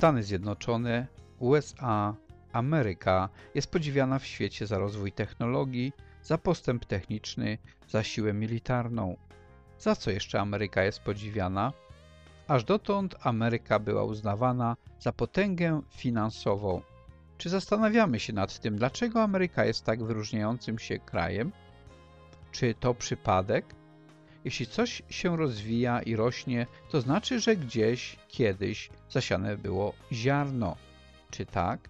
Stany Zjednoczone, USA, Ameryka jest podziwiana w świecie za rozwój technologii, za postęp techniczny, za siłę militarną. Za co jeszcze Ameryka jest podziwiana? Aż dotąd Ameryka była uznawana za potęgę finansową. Czy zastanawiamy się nad tym, dlaczego Ameryka jest tak wyróżniającym się krajem? Czy to przypadek? Jeśli coś się rozwija i rośnie, to znaczy, że gdzieś, kiedyś zasiane było ziarno. Czy tak?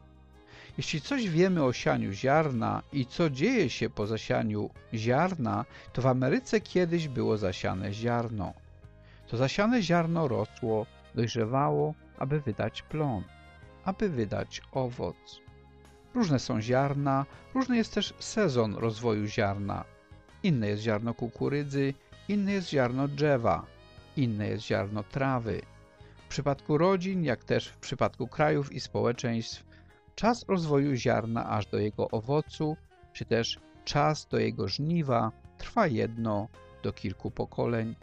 Jeśli coś wiemy o sianiu ziarna i co dzieje się po zasianiu ziarna, to w Ameryce kiedyś było zasiane ziarno. To zasiane ziarno rosło, dojrzewało, aby wydać plon, aby wydać owoc. Różne są ziarna, różny jest też sezon rozwoju ziarna. Inne jest ziarno kukurydzy, inne jest ziarno drzewa, inne jest ziarno trawy. W przypadku rodzin, jak też w przypadku krajów i społeczeństw, czas rozwoju ziarna aż do jego owocu, czy też czas do jego żniwa trwa jedno do kilku pokoleń.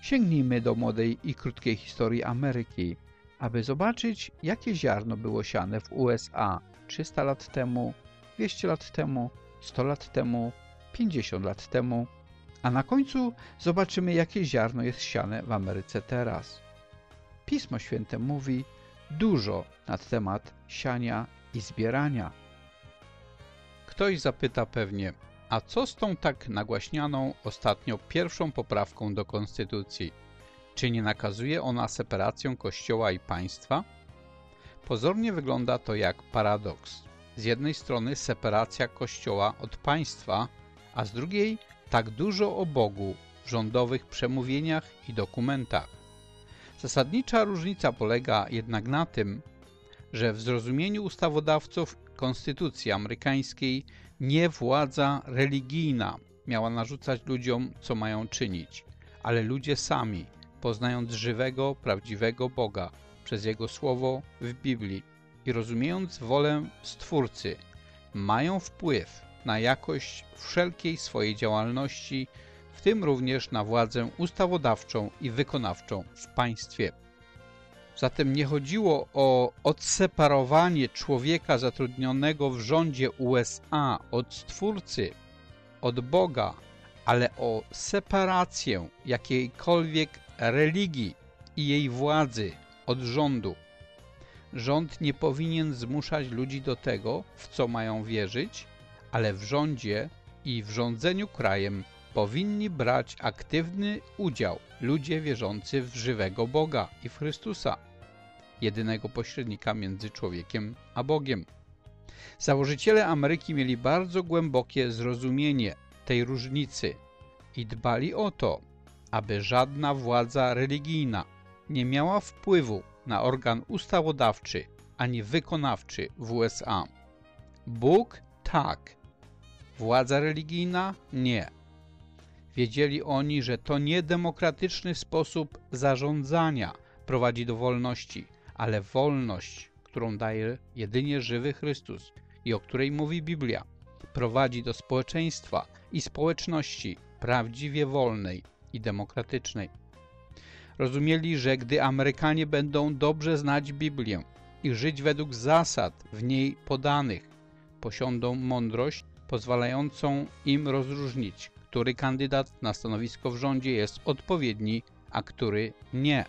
Sięgnijmy do młodej i krótkiej historii Ameryki, aby zobaczyć, jakie ziarno było siane w USA 300 lat temu, 200 lat temu, 100 lat temu, 50 lat temu, a na końcu zobaczymy, jakie ziarno jest siane w Ameryce teraz. Pismo Święte mówi dużo na temat siania i zbierania. Ktoś zapyta pewnie, a co z tą tak nagłaśnianą ostatnio pierwszą poprawką do Konstytucji? Czy nie nakazuje ona separacją Kościoła i państwa? Pozornie wygląda to jak paradoks. Z jednej strony separacja Kościoła od państwa, a z drugiej tak dużo o Bogu w rządowych przemówieniach i dokumentach. Zasadnicza różnica polega jednak na tym, że w zrozumieniu ustawodawców Konstytucji amerykańskiej nie władza religijna miała narzucać ludziom, co mają czynić, ale ludzie sami, poznając żywego, prawdziwego Boga przez Jego Słowo w Biblii i rozumiejąc wolę Stwórcy, mają wpływ na jakość wszelkiej swojej działalności, w tym również na władzę ustawodawczą i wykonawczą w państwie. Zatem nie chodziło o odseparowanie człowieka zatrudnionego w rządzie USA od Stwórcy, od Boga, ale o separację jakiejkolwiek religii i jej władzy od rządu. Rząd nie powinien zmuszać ludzi do tego, w co mają wierzyć, ale w rządzie i w rządzeniu krajem powinni brać aktywny udział ludzie wierzący w żywego Boga i w Chrystusa, jedynego pośrednika między człowiekiem a Bogiem. Założyciele Ameryki mieli bardzo głębokie zrozumienie tej różnicy i dbali o to, aby żadna władza religijna nie miała wpływu na organ ustawodawczy ani wykonawczy w USA. Bóg tak, władza religijna nie. Wiedzieli oni, że to nie demokratyczny sposób zarządzania prowadzi do wolności, ale wolność, którą daje jedynie żywy Chrystus i o której mówi Biblia, prowadzi do społeczeństwa i społeczności prawdziwie wolnej i demokratycznej. Rozumieli, że gdy Amerykanie będą dobrze znać Biblię i żyć według zasad w niej podanych, posiądą mądrość pozwalającą im rozróżnić, który kandydat na stanowisko w rządzie jest odpowiedni, a który nie.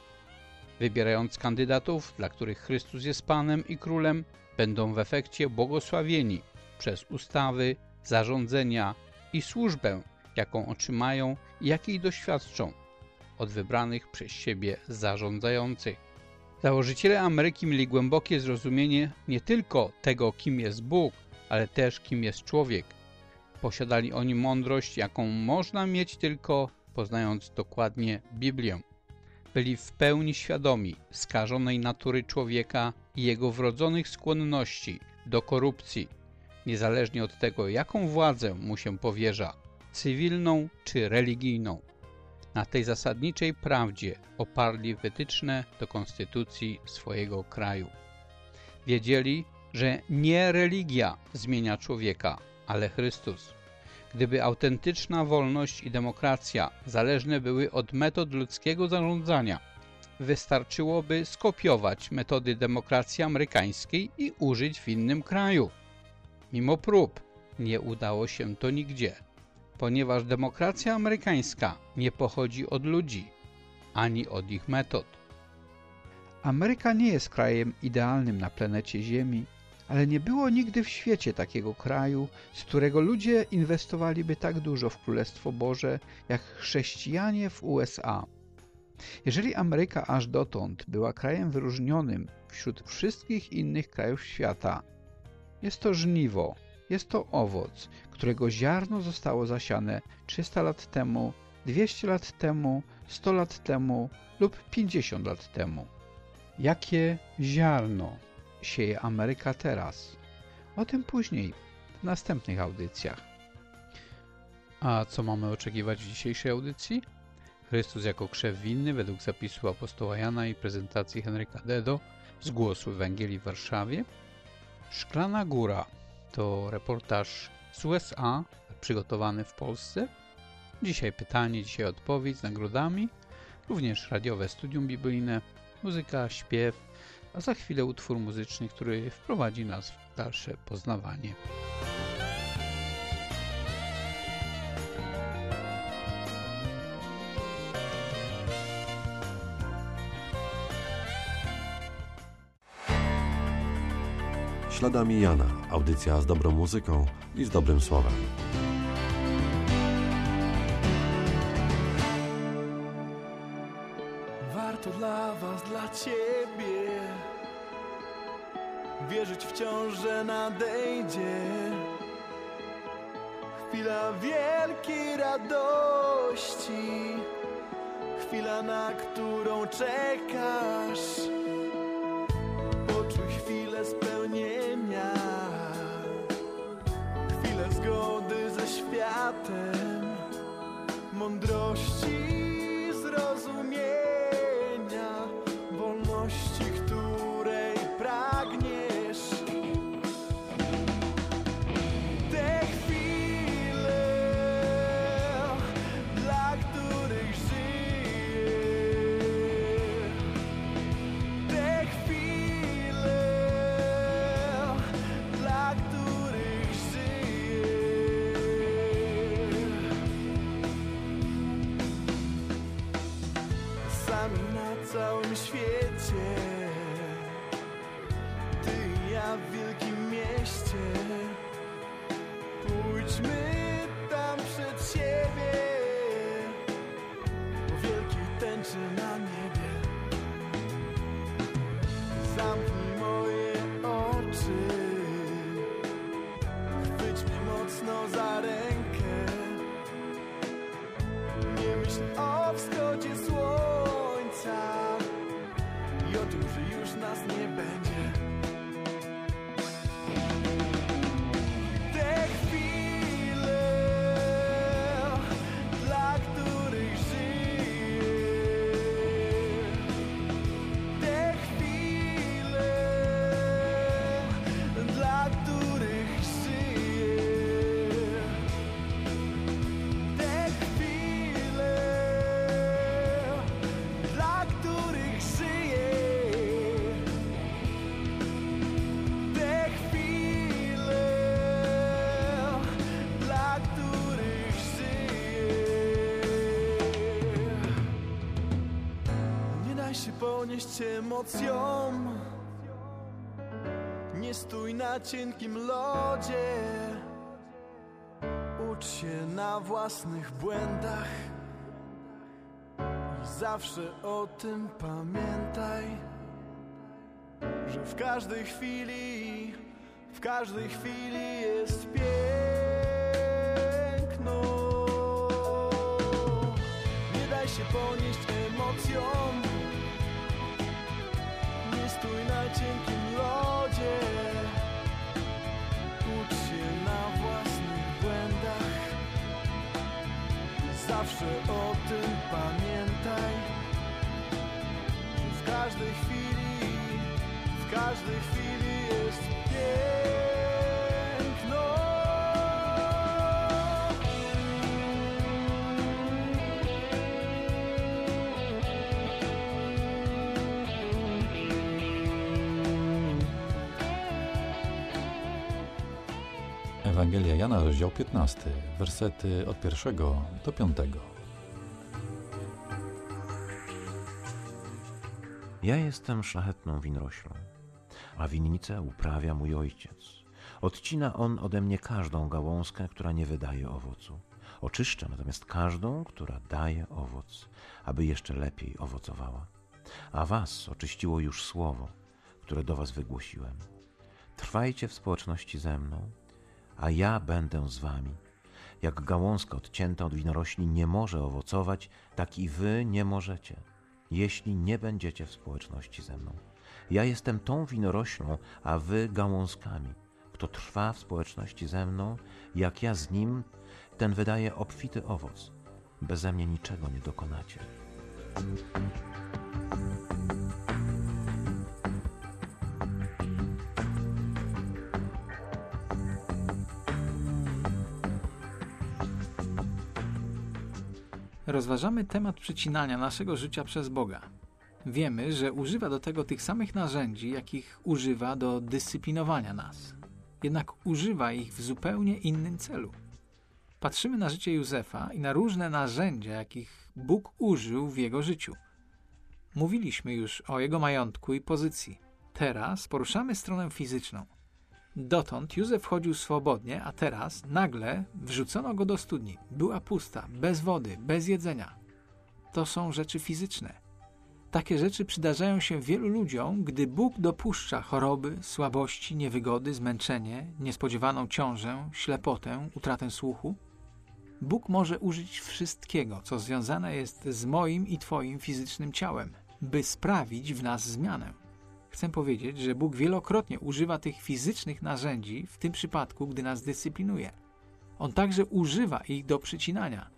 Wybierając kandydatów, dla których Chrystus jest Panem i Królem, będą w efekcie błogosławieni przez ustawy, zarządzenia i służbę, jaką otrzymają i jakiej doświadczą od wybranych przez siebie zarządzających. Założyciele Ameryki mieli głębokie zrozumienie nie tylko tego, kim jest Bóg, ale też kim jest człowiek. Posiadali oni mądrość, jaką można mieć tylko poznając dokładnie Biblię. Byli w pełni świadomi skażonej natury człowieka i jego wrodzonych skłonności do korupcji, niezależnie od tego, jaką władzę mu się powierza, cywilną czy religijną. Na tej zasadniczej prawdzie oparli wytyczne do konstytucji swojego kraju. Wiedzieli, że nie religia zmienia człowieka, ale Chrystus. Gdyby autentyczna wolność i demokracja zależne były od metod ludzkiego zarządzania, wystarczyłoby skopiować metody demokracji amerykańskiej i użyć w innym kraju. Mimo prób nie udało się to nigdzie, ponieważ demokracja amerykańska nie pochodzi od ludzi, ani od ich metod. Ameryka nie jest krajem idealnym na planecie Ziemi, ale nie było nigdy w świecie takiego kraju, z którego ludzie inwestowaliby tak dużo w Królestwo Boże, jak chrześcijanie w USA. Jeżeli Ameryka aż dotąd była krajem wyróżnionym wśród wszystkich innych krajów świata, jest to żniwo, jest to owoc, którego ziarno zostało zasiane 300 lat temu, 200 lat temu, 100 lat temu lub 50 lat temu. Jakie ziarno sieje Ameryka teraz? O tym później, w następnych audycjach. A co mamy oczekiwać w dzisiejszej audycji? Chrystus jako krzew winny według zapisu apostoła Jana i prezentacji Henryka Dedo z głosu Ewangelii w Warszawie. Szklana Góra to reportaż z USA przygotowany w Polsce. Dzisiaj pytanie, dzisiaj odpowiedź z nagrodami, również radiowe studium biblijne, muzyka, śpiew, a za chwilę utwór muzyczny, który wprowadzi nas w dalsze poznawanie. Śladami Jana. Audycja z dobrą muzyką i z dobrym słowem. Warto dla was, dla ciebie Wierzyć wciąż, że nadejdzie. Chwila wielkiej radości. Chwila, na którą czekasz. Poczuj chwilę spełnienia. Chwilę zgody ze światem. Mądrości się ponieść emocjom. Nie stój na cienkim lodzie. Ucz się na własnych błędach i zawsze o tym pamiętaj, że w każdej chwili, w każdej chwili jest piękno. Nie daj się ponieść emocjom, cienkim lodzie. Ucz się na własnych błędach. Zawsze o tym pamiętaj. Że w każdej chwili W każdej chwili jest Ewangelia Jana, rozdział 15, wersety od pierwszego do piątego. Ja jestem szlachetną winroślą, a winnicę uprawia mój ojciec. Odcina on ode mnie każdą gałązkę, która nie wydaje owocu. Oczyszcza natomiast każdą, która daje owoc, aby jeszcze lepiej owocowała. A was oczyściło już słowo, które do was wygłosiłem. Trwajcie w społeczności ze mną, a ja będę z wami. Jak gałązka odcięta od winorośli nie może owocować, tak i wy nie możecie, jeśli nie będziecie w społeczności ze mną. Ja jestem tą winoroślą, a wy gałązkami. Kto trwa w społeczności ze mną, jak ja z nim, ten wydaje obfity owoc. Beze mnie niczego nie dokonacie. Rozważamy temat przycinania naszego życia przez Boga. Wiemy, że używa do tego tych samych narzędzi, jakich używa do dyscyplinowania nas. Jednak używa ich w zupełnie innym celu. Patrzymy na życie Józefa i na różne narzędzia, jakich Bóg użył w jego życiu. Mówiliśmy już o jego majątku i pozycji. Teraz poruszamy stronę fizyczną. Dotąd Józef chodził swobodnie, a teraz nagle wrzucono go do studni. Była pusta, bez wody, bez jedzenia. To są rzeczy fizyczne. Takie rzeczy przydarzają się wielu ludziom, gdy Bóg dopuszcza choroby, słabości, niewygody, zmęczenie, niespodziewaną ciążę, ślepotę, utratę słuchu. Bóg może użyć wszystkiego, co związane jest z moim i Twoim fizycznym ciałem, by sprawić w nas zmianę. Chcę powiedzieć, że Bóg wielokrotnie używa tych fizycznych narzędzi, w tym przypadku, gdy nas dyscyplinuje. On także używa ich do przycinania,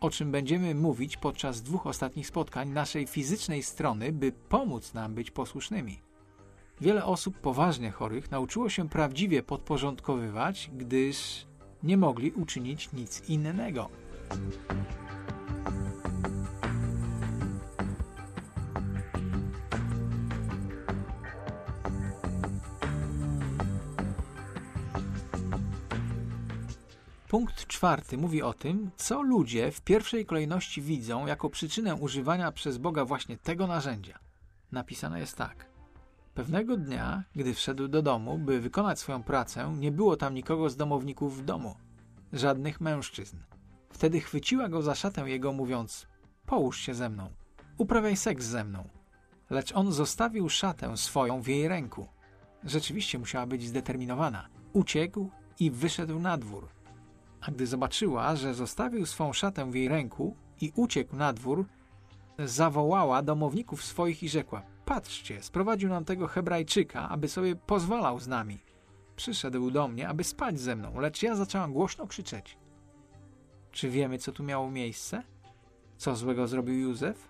o czym będziemy mówić podczas dwóch ostatnich spotkań naszej fizycznej strony, by pomóc nam być posłusznymi. Wiele osób poważnie chorych nauczyło się prawdziwie podporządkowywać, gdyż nie mogli uczynić nic innego. Punkt czwarty mówi o tym, co ludzie w pierwszej kolejności widzą jako przyczynę używania przez Boga właśnie tego narzędzia. Napisane jest tak. Pewnego dnia, gdy wszedł do domu, by wykonać swoją pracę, nie było tam nikogo z domowników w domu, żadnych mężczyzn. Wtedy chwyciła go za szatę jego, mówiąc: Połóż się ze mną, uprawiaj seks ze mną. Lecz on zostawił szatę swoją w jej ręku. Rzeczywiście musiała być zdeterminowana. Uciekł i wyszedł na dwór. A gdy zobaczyła, że zostawił swą szatę w jej ręku i uciekł na dwór, zawołała domowników swoich i rzekła: Patrzcie, sprowadził nam tego Hebrajczyka, aby sobie pozwalał z nami. Przyszedł do mnie, aby spać ze mną, lecz ja zaczęłam głośno krzyczeć. Czy wiemy, co tu miało miejsce? Co złego zrobił Józef?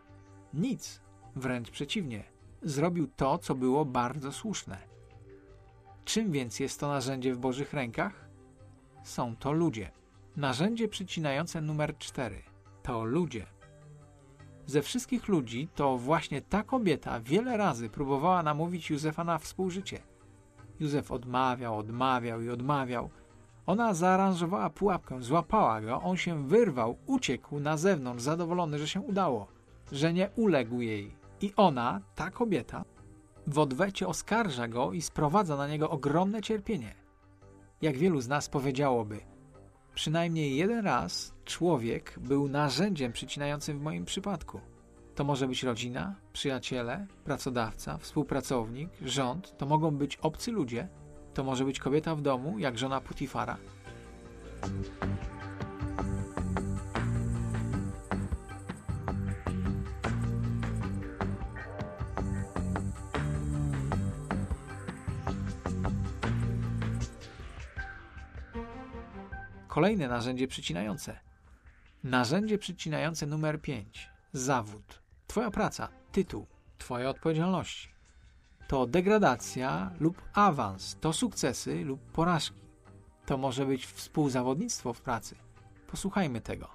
Nic, wręcz przeciwnie. Zrobił to, co było bardzo słuszne. Czym więc jest to narzędzie w Bożych rękach? Są to ludzie. Narzędzie przycinające numer 4 to ludzie. Ze wszystkich ludzi to właśnie ta kobieta wiele razy próbowała namówić Józefa na współżycie. Józef odmawiał, odmawiał i odmawiał. Ona zaaranżowała pułapkę, złapała go, on się wyrwał, uciekł na zewnątrz, zadowolony, że się udało, że nie uległ jej. I ona, ta kobieta, w odwecie oskarża go i sprowadza na niego ogromne cierpienie. Jak wielu z nas powiedziałoby – Przynajmniej jeden raz człowiek był narzędziem przycinającym w moim przypadku. To może być rodzina, przyjaciele, pracodawca, współpracownik, rząd, to mogą być obcy ludzie, to może być kobieta w domu, jak żona Putifara. Kolejne narzędzie przycinające. Narzędzie przycinające numer 5. Zawód. Twoja praca, tytuł, Twoje odpowiedzialności. To degradacja lub awans, to sukcesy lub porażki. To może być współzawodnictwo w pracy. Posłuchajmy tego.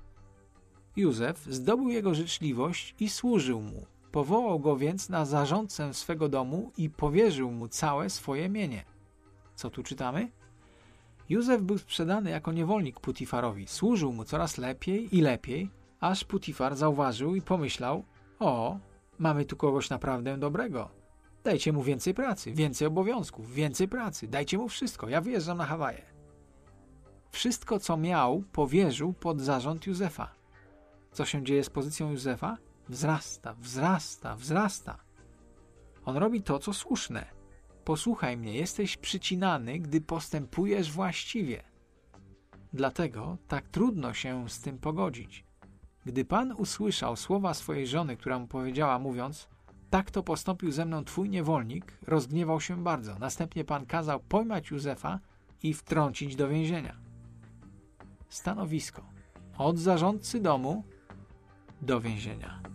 Józef zdobył jego życzliwość i służył mu. Powołał go więc na zarządcę swego domu i powierzył mu całe swoje mienie. Co tu czytamy? Józef był sprzedany jako niewolnik Putifarowi. Służył mu coraz lepiej i lepiej, aż Putifar zauważył i pomyślał: O, mamy tu kogoś naprawdę dobrego. Dajcie mu więcej pracy, więcej obowiązków, więcej pracy, dajcie mu wszystko. Ja wyjeżdżam na Hawaje. Wszystko, co miał, powierzył pod zarząd Józefa. Co się dzieje z pozycją Józefa? Wzrasta, wzrasta, wzrasta. On robi to, co słuszne. Posłuchaj mnie, jesteś przycinany, gdy postępujesz właściwie. Dlatego tak trudno się z tym pogodzić. Gdy Pan usłyszał słowa swojej żony, która mu powiedziała, mówiąc: Tak to postąpił ze mną twój niewolnik, rozgniewał się bardzo. Następnie Pan kazał pojmać Józefa i wtrącić do więzienia. Stanowisko: od zarządcy domu do więzienia.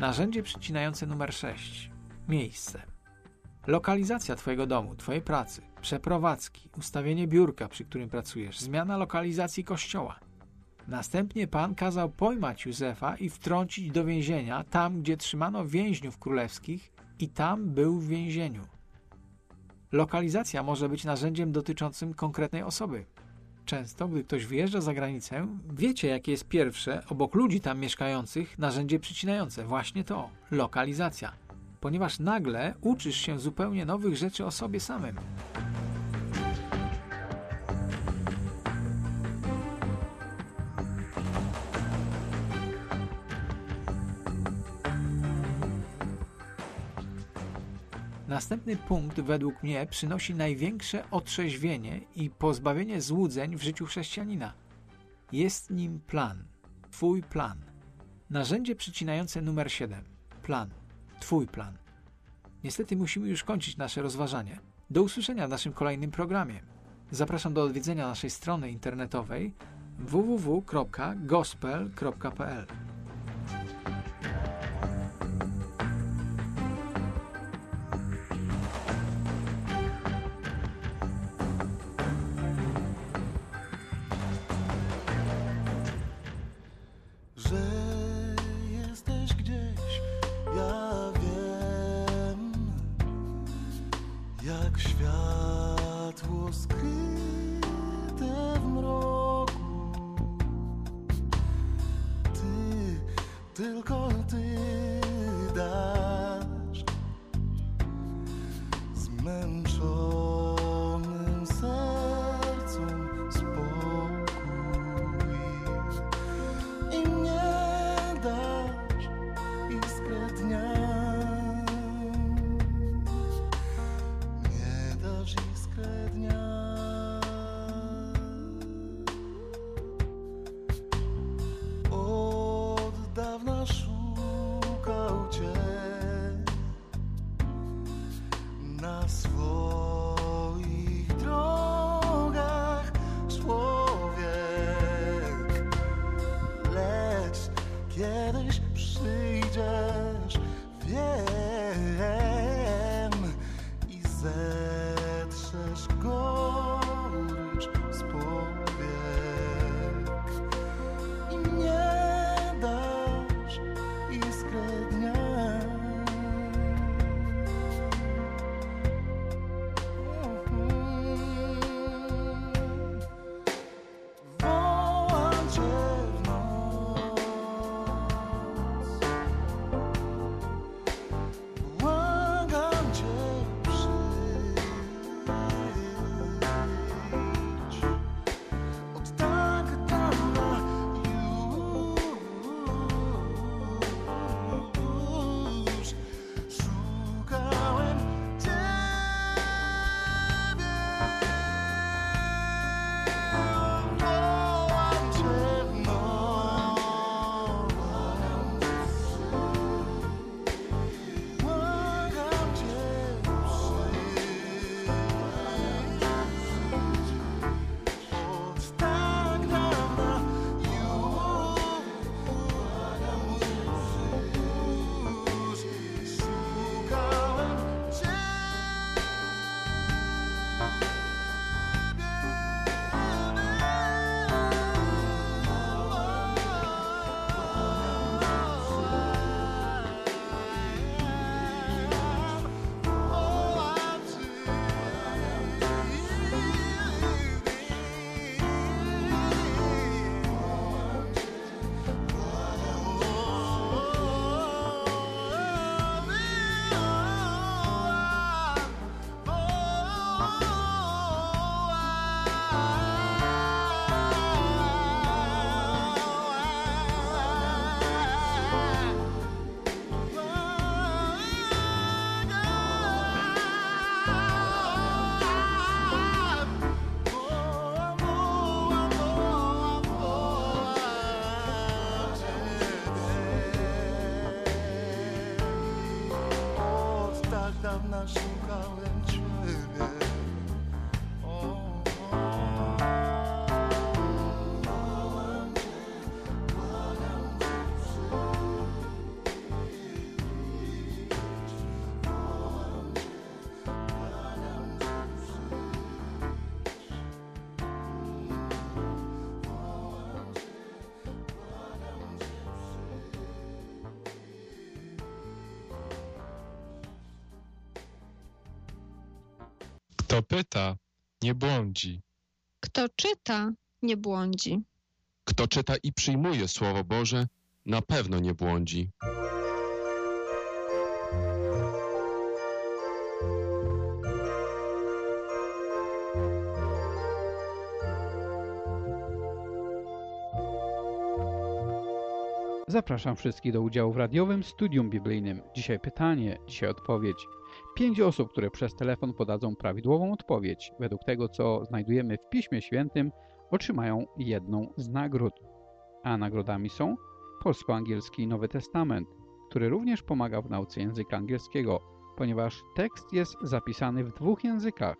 Narzędzie przycinające numer 6. Miejsce. Lokalizacja Twojego domu, Twojej pracy, przeprowadzki, ustawienie biurka, przy którym pracujesz, zmiana lokalizacji kościoła. Następnie Pan kazał pojmać Józefa i wtrącić do więzienia, tam gdzie trzymano więźniów królewskich i tam był w więzieniu. Lokalizacja może być narzędziem dotyczącym konkretnej osoby. Często, gdy ktoś wyjeżdża za granicę, wiecie, jakie jest pierwsze, obok ludzi tam mieszkających, narzędzie przycinające. Właśnie to lokalizacja. Ponieważ nagle uczysz się zupełnie nowych rzeczy o sobie samym. Następny punkt według mnie przynosi największe otrzeźwienie i pozbawienie złudzeń w życiu chrześcijanina. Jest nim plan. Twój plan. Narzędzie przycinające numer 7. Plan. Twój plan. Niestety musimy już kończyć nasze rozważanie. Do usłyszenia w naszym kolejnym programie. Zapraszam do odwiedzenia naszej strony internetowej www.gospel.pl. tylko Kto pyta, nie błądzi. Kto czyta, nie błądzi. Kto czyta i przyjmuje Słowo Boże, na pewno nie błądzi. Zapraszam wszystkich do udziału w radiowym studium biblijnym. Dzisiaj pytanie, dzisiaj odpowiedź. Pięć osób, które przez telefon podadzą prawidłową odpowiedź, według tego co znajdujemy w Piśmie Świętym, otrzymają jedną z nagród. A nagrodami są polsko-angielski Nowy Testament, który również pomaga w nauce języka angielskiego, ponieważ tekst jest zapisany w dwóch językach.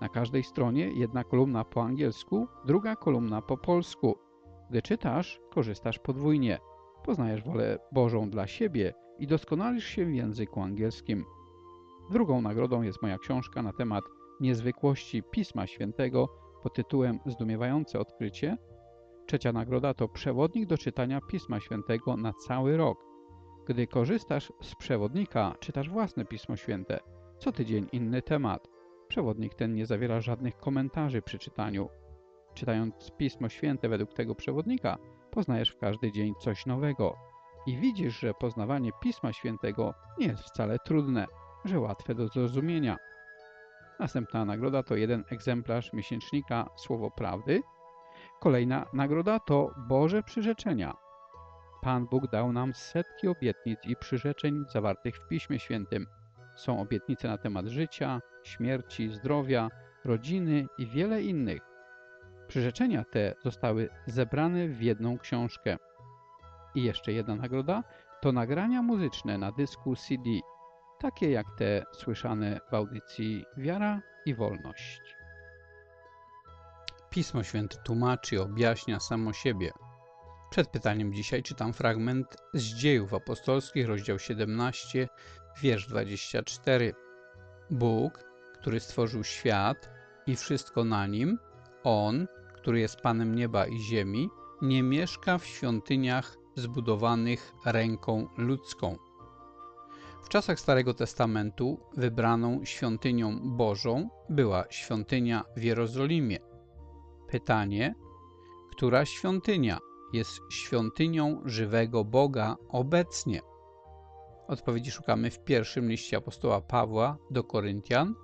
Na każdej stronie jedna kolumna po angielsku, druga kolumna po polsku. Gdy czytasz, korzystasz podwójnie. Poznajesz wolę Bożą dla siebie i doskonalisz się w języku angielskim. Drugą nagrodą jest moja książka na temat niezwykłości Pisma Świętego pod tytułem Zdumiewające odkrycie. Trzecia nagroda to przewodnik do czytania Pisma Świętego na cały rok. Gdy korzystasz z przewodnika, czytasz własne Pismo Święte. Co tydzień inny temat. Przewodnik ten nie zawiera żadnych komentarzy przy czytaniu. Czytając Pismo Święte według tego przewodnika, poznajesz w każdy dzień coś nowego. I widzisz, że poznawanie Pisma Świętego nie jest wcale trudne, że łatwe do zrozumienia. Następna nagroda to jeden egzemplarz miesięcznika Słowo Prawdy. Kolejna nagroda to Boże Przyrzeczenia. Pan Bóg dał nam setki obietnic i przyrzeczeń zawartych w Piśmie Świętym. Są obietnice na temat życia, śmierci, zdrowia, rodziny i wiele innych. Przyrzeczenia te zostały zebrane w jedną książkę. I jeszcze jedna nagroda to nagrania muzyczne na dysku CD, takie jak te słyszane w audycji Wiara i Wolność. Pismo Święte tłumaczy i objaśnia samo siebie. Przed pytaniem dzisiaj czytam fragment z Dziejów Apostolskich, rozdział 17, wiersz 24. Bóg, który stworzył świat i wszystko na nim, On, który jest Panem nieba i ziemi, nie mieszka w świątyniach zbudowanych ręką ludzką. W czasach Starego Testamentu wybraną świątynią Bożą była świątynia w Jerozolimie. Pytanie, która świątynia jest świątynią żywego Boga obecnie? Odpowiedzi szukamy w pierwszym liście apostoła Pawła do Koryntian,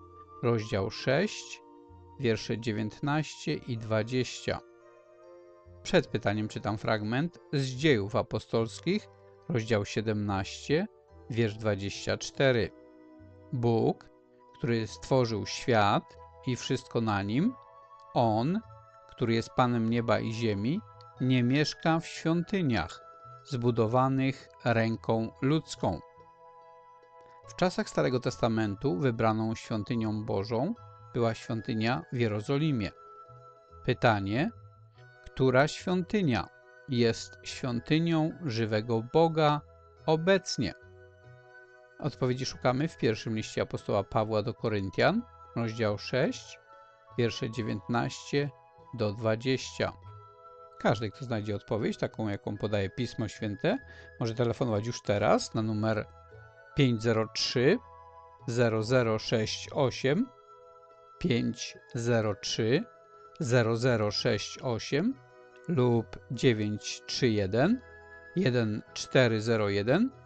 rozdział 6, wiersze 19 i 20. Przed pytaniem czytam fragment z Dziejów Apostolskich, rozdział 17, wiersz 24. Bóg, który stworzył świat i wszystko na nim, On, który jest Panem nieba i ziemi, nie mieszka w świątyniach zbudowanych ręką ludzką. W czasach Starego Testamentu wybraną świątynią Bożą była świątynia w Jerozolimie. Pytanie, która świątynia jest świątynią żywego Boga obecnie? Odpowiedzi szukamy w pierwszym liście apostoła Pawła do Koryntian, rozdział 6, wiersze 19 do 20. Każdy, kto znajdzie odpowiedź, taką jaką podaje Pismo Święte, może telefonować już teraz na numer 503 0068 503 0068 lub 931 1401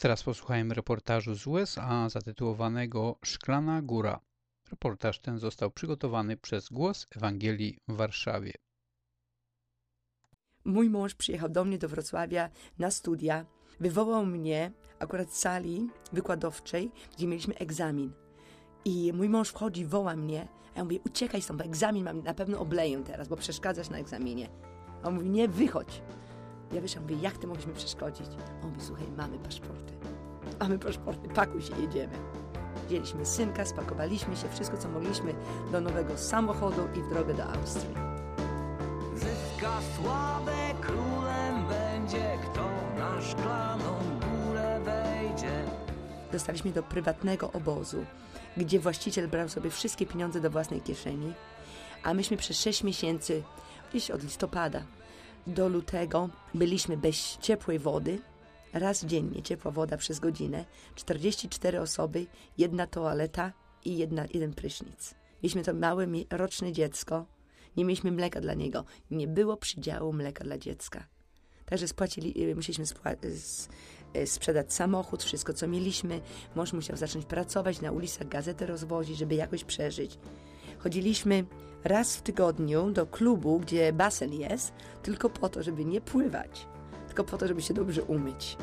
teraz posłuchajmy reportażu z USA zatytułowanego Szklana Góra. Reportaż ten został przygotowany przez Głos Ewangelii w Warszawie. Mój mąż przyjechał do mnie do Wrocławia na studia. Wywołał mnie akurat z sali wykładowczej, gdzie mieliśmy egzamin. I mój mąż wchodzi, woła mnie, a ja mówię, uciekaj stąd, bo egzamin mam, na pewno obleję teraz, bo przeszkadzasz na egzaminie. A on mówi, nie, wychodź. Ja wyszłam, mówię, jak ty mi przeszkodzić? On mówi, słuchaj, mamy paszporty. Mamy paszporty, pakuj się, jedziemy. Wzięliśmy synka, spakowaliśmy się, wszystko co mogliśmy do nowego samochodu i w drogę do Austrii. Zyska sławę, królem będzie, kto na szklaną górę wejdzie. Dostaliśmy do prywatnego obozu, gdzie właściciel brał sobie wszystkie pieniądze do własnej kieszeni, a myśmy przez 6 miesięcy, gdzieś od listopada do lutego, byliśmy bez ciepłej wody, raz dziennie ciepła woda przez godzinę, 44 osoby, jedna toaleta i jedna, jeden prysznic. Mieliśmy to małe, roczne dziecko, nie mieliśmy mleka dla niego, nie było przydziału mleka dla dziecka. Także spłacili, y, musieliśmy spła- s- y, sprzedać samochód, wszystko co mieliśmy. Mąż musiał zacząć pracować, na ulicach gazetę rozwozić, żeby jakoś przeżyć. Chodziliśmy raz w tygodniu do klubu, gdzie basen jest, tylko po to, żeby nie pływać, tylko po to, żeby się dobrze umyć.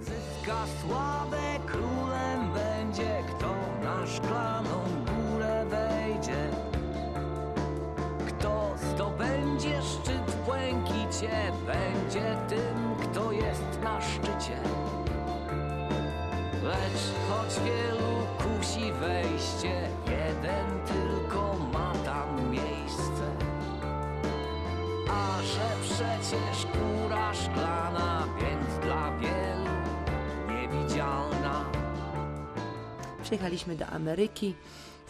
Zyska sławę, królem będzie, kto na szklaną górę wejdzie. Kto zdobędzie szczyt w błękicie, będzie tym, kto jest na szczycie. Lecz choć wielu kusi wejście, jeden tylko ma A że przecież góra szklana, więc dla wielu niewidzialna. Przyjechaliśmy do Ameryki,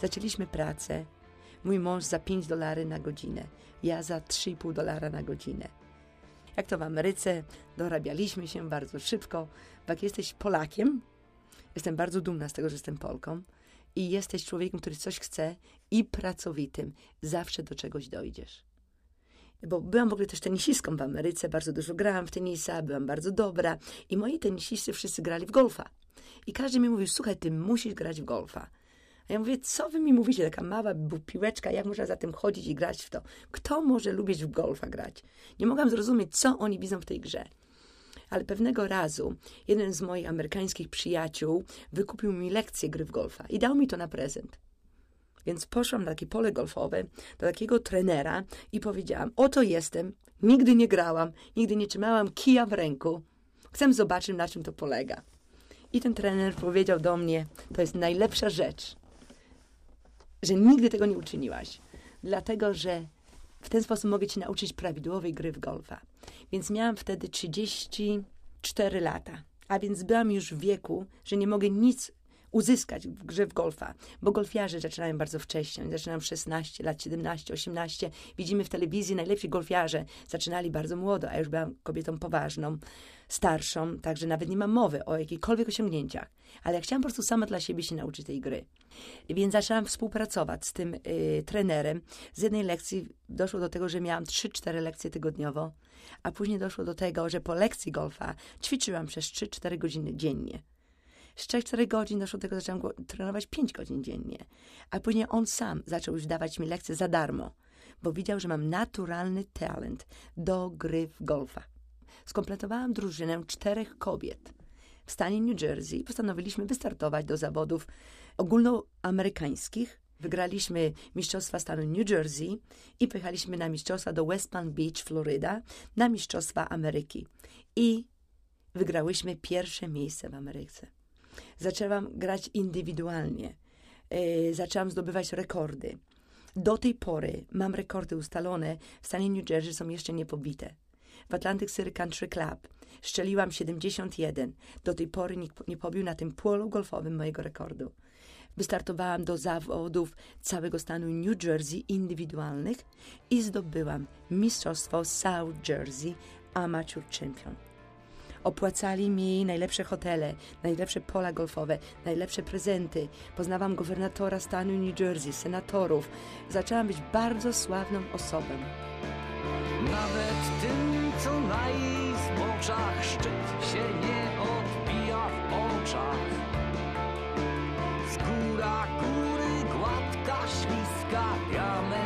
zaczęliśmy pracę. Mój mąż za 5 dolary na godzinę, ja za 3,5 dolara na godzinę. Jak to w Ameryce, dorabialiśmy się bardzo szybko. Bo Jak jesteś Polakiem, jestem bardzo dumna z tego, że jestem Polką, i jesteś człowiekiem, który coś chce i pracowitym, zawsze do czegoś dojdziesz. Bo byłam w ogóle też tenisistką w Ameryce, bardzo dużo grałam w tenisa, byłam bardzo dobra i moi tenisiści wszyscy grali w golfa. I każdy mi mówił, słuchaj, ty musisz grać w golfa. A ja mówię, co wy mi mówicie, taka mała piłeczka, jak można za tym chodzić i grać w to? Kto może lubić w golfa grać? Nie mogłam zrozumieć, co oni widzą w tej grze. Ale pewnego razu jeden z moich amerykańskich przyjaciół wykupił mi lekcję gry w golfa i dał mi to na prezent. Więc poszłam na takie pole golfowe do takiego trenera i powiedziałam: Oto jestem, nigdy nie grałam, nigdy nie trzymałam kija w ręku. Chcę zobaczyć, na czym to polega. I ten trener powiedział do mnie: To jest najlepsza rzecz, że nigdy tego nie uczyniłaś, dlatego że w ten sposób mogę cię nauczyć prawidłowej gry w golfa. Więc miałam wtedy 34 lata, a więc byłam już w wieku, że nie mogę nic uzyskać w grze w golfa, bo golfiarze zaczynają bardzo wcześnie, oni zaczynają w 16 lat, 17, 18. Widzimy w telewizji najlepsi golfiarze zaczynali bardzo młodo, a już byłam kobietą poważną, starszą, także nawet nie mam mowy o jakichkolwiek osiągnięciach. Ale ja chciałam po prostu sama dla siebie się nauczyć tej gry. Więc zaczęłam współpracować z tym y, trenerem. Z jednej lekcji doszło do tego, że miałam 3-4 lekcje tygodniowo, a później doszło do tego, że po lekcji golfa ćwiczyłam przez 3-4 godziny dziennie. Z 3-4 godzin doszło do tego, zaczęłam go trenować 5 godzin dziennie. A później on sam zaczął już dawać mi lekcje za darmo, bo widział, że mam naturalny talent do gry w golfa. Skompletowałam drużynę czterech kobiet w stanie New Jersey postanowiliśmy wystartować do zawodów ogólnoamerykańskich. Wygraliśmy Mistrzostwa stanu New Jersey i pojechaliśmy na Mistrzostwa do West Palm Beach, Floryda, na Mistrzostwa Ameryki. I wygrałyśmy pierwsze miejsce w Ameryce. Zaczęłam grać indywidualnie. E, zaczęłam zdobywać rekordy. Do tej pory mam rekordy ustalone w stanie New Jersey, są jeszcze niepobite. W Atlantic City Country Club szczeliłam 71. Do tej pory nikt nie pobił na tym polu golfowym mojego rekordu. Wystartowałam do zawodów całego stanu New Jersey indywidualnych i zdobyłam Mistrzostwo South Jersey Amateur Champion. Opłacali mi najlepsze hotele, najlepsze pola golfowe, najlepsze prezenty. Poznałam gubernatora stanu New Jersey, senatorów. Zaczęłam być bardzo sławną osobą. Nawet tym, co na jej zboczach szczyt się nie odbija w oczach. Z góra góry gładka, śliska diament.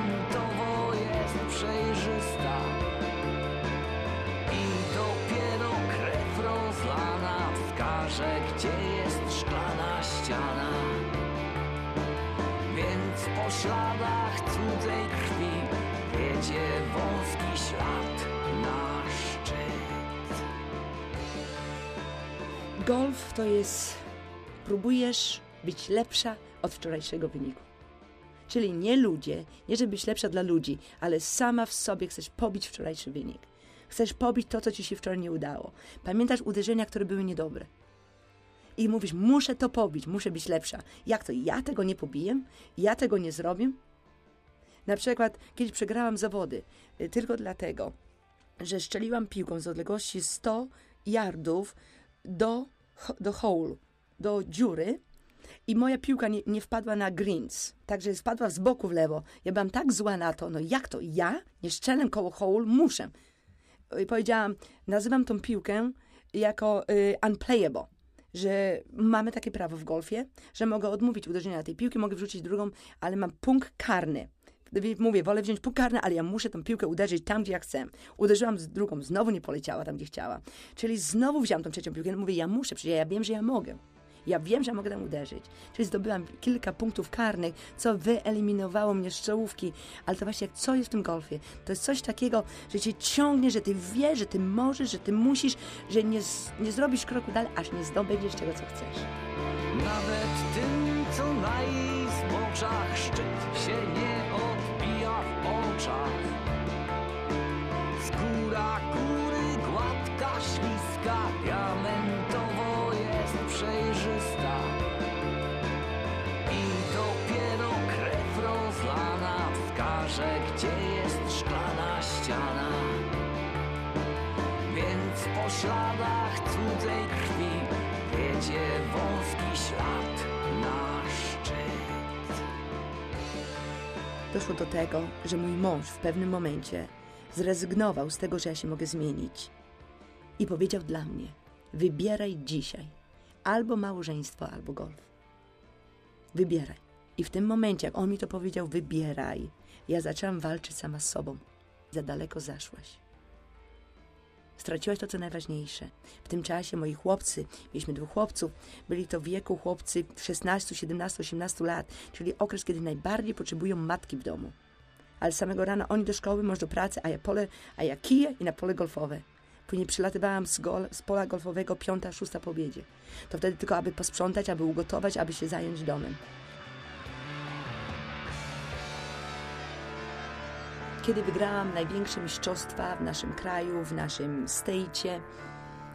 Gdzie jest szklana ściana. Więc po śladach cudzej krwi wiedzie wąski ślad na szczyt. Golf to jest, próbujesz być lepsza od wczorajszego wyniku. Czyli nie ludzie, nie żeby być lepsza dla ludzi, ale sama w sobie chcesz pobić wczorajszy wynik. Chcesz pobić to, co ci się wczoraj nie udało. Pamiętasz uderzenia, które były niedobre. I mówisz, muszę to pobić, muszę być lepsza. Jak to? Ja tego nie pobiję? Ja tego nie zrobię? Na przykład, kiedyś przegrałam zawody y, tylko dlatego, że szczeliłam piłką z odległości 100 yardów do, do hole, do dziury i moja piłka nie, nie wpadła na greens, także spadła z boku w lewo. Ja byłam tak zła na to, no jak to? Ja nie szczelę koło hole? Muszę. I powiedziałam, nazywam tą piłkę jako y, unplayable, że mamy takie prawo w golfie, że mogę odmówić uderzenia tej piłki, mogę wrzucić drugą, ale mam punkt karny. Mówię, wolę wziąć punkt karny, ale ja muszę tą piłkę uderzyć tam, gdzie ja chcę. Uderzyłam z drugą, znowu nie poleciała tam, gdzie chciała. Czyli znowu wziąłam tą trzecią piłkę. Mówię, ja muszę, przecież ja wiem, że ja mogę. Ja wiem, że mogę tam uderzyć. Czyli zdobyłam kilka punktów karnych, co wyeliminowało mnie z czołówki. Ale to właśnie, co jest w tym golfie? To jest coś takiego, że cię ciągnie, że ty wiesz, że ty możesz, że ty musisz, że nie, nie zrobisz kroku dalej, aż nie zdobędziesz tego, co chcesz. Nawet tym, co na szczyt się nie odbija w oczach. Skóra góry gładka, śliska, diamentowo wskaże, gdzie jest szklana ściana. Więc po śladach cudzej krwi wiedzie wąski ślad na szczyt. Doszło do tego, że mój mąż w pewnym momencie zrezygnował z tego, że ja się mogę zmienić. I powiedział dla mnie: wybieraj dzisiaj albo małżeństwo, albo golf. Wybieraj. I w tym momencie, jak on mi to powiedział, wybieraj, ja zaczęłam walczyć sama z sobą. Za daleko zaszłaś. Straciłaś to, co najważniejsze. W tym czasie moi chłopcy, mieliśmy dwóch chłopców, byli to w wieku chłopcy 16, 17, 18 lat, czyli okres, kiedy najbardziej potrzebują matki w domu. Ale samego rana oni do szkoły, może do pracy, a ja pole, a ja kije i na pole golfowe. Później przylatywałam z, gol, z pola golfowego piąta, szósta po obiedzie. To wtedy tylko, aby posprzątać, aby ugotować, aby się zająć domem. Kiedy wygrałam największe mistrzostwa w naszym kraju, w naszym stejcie,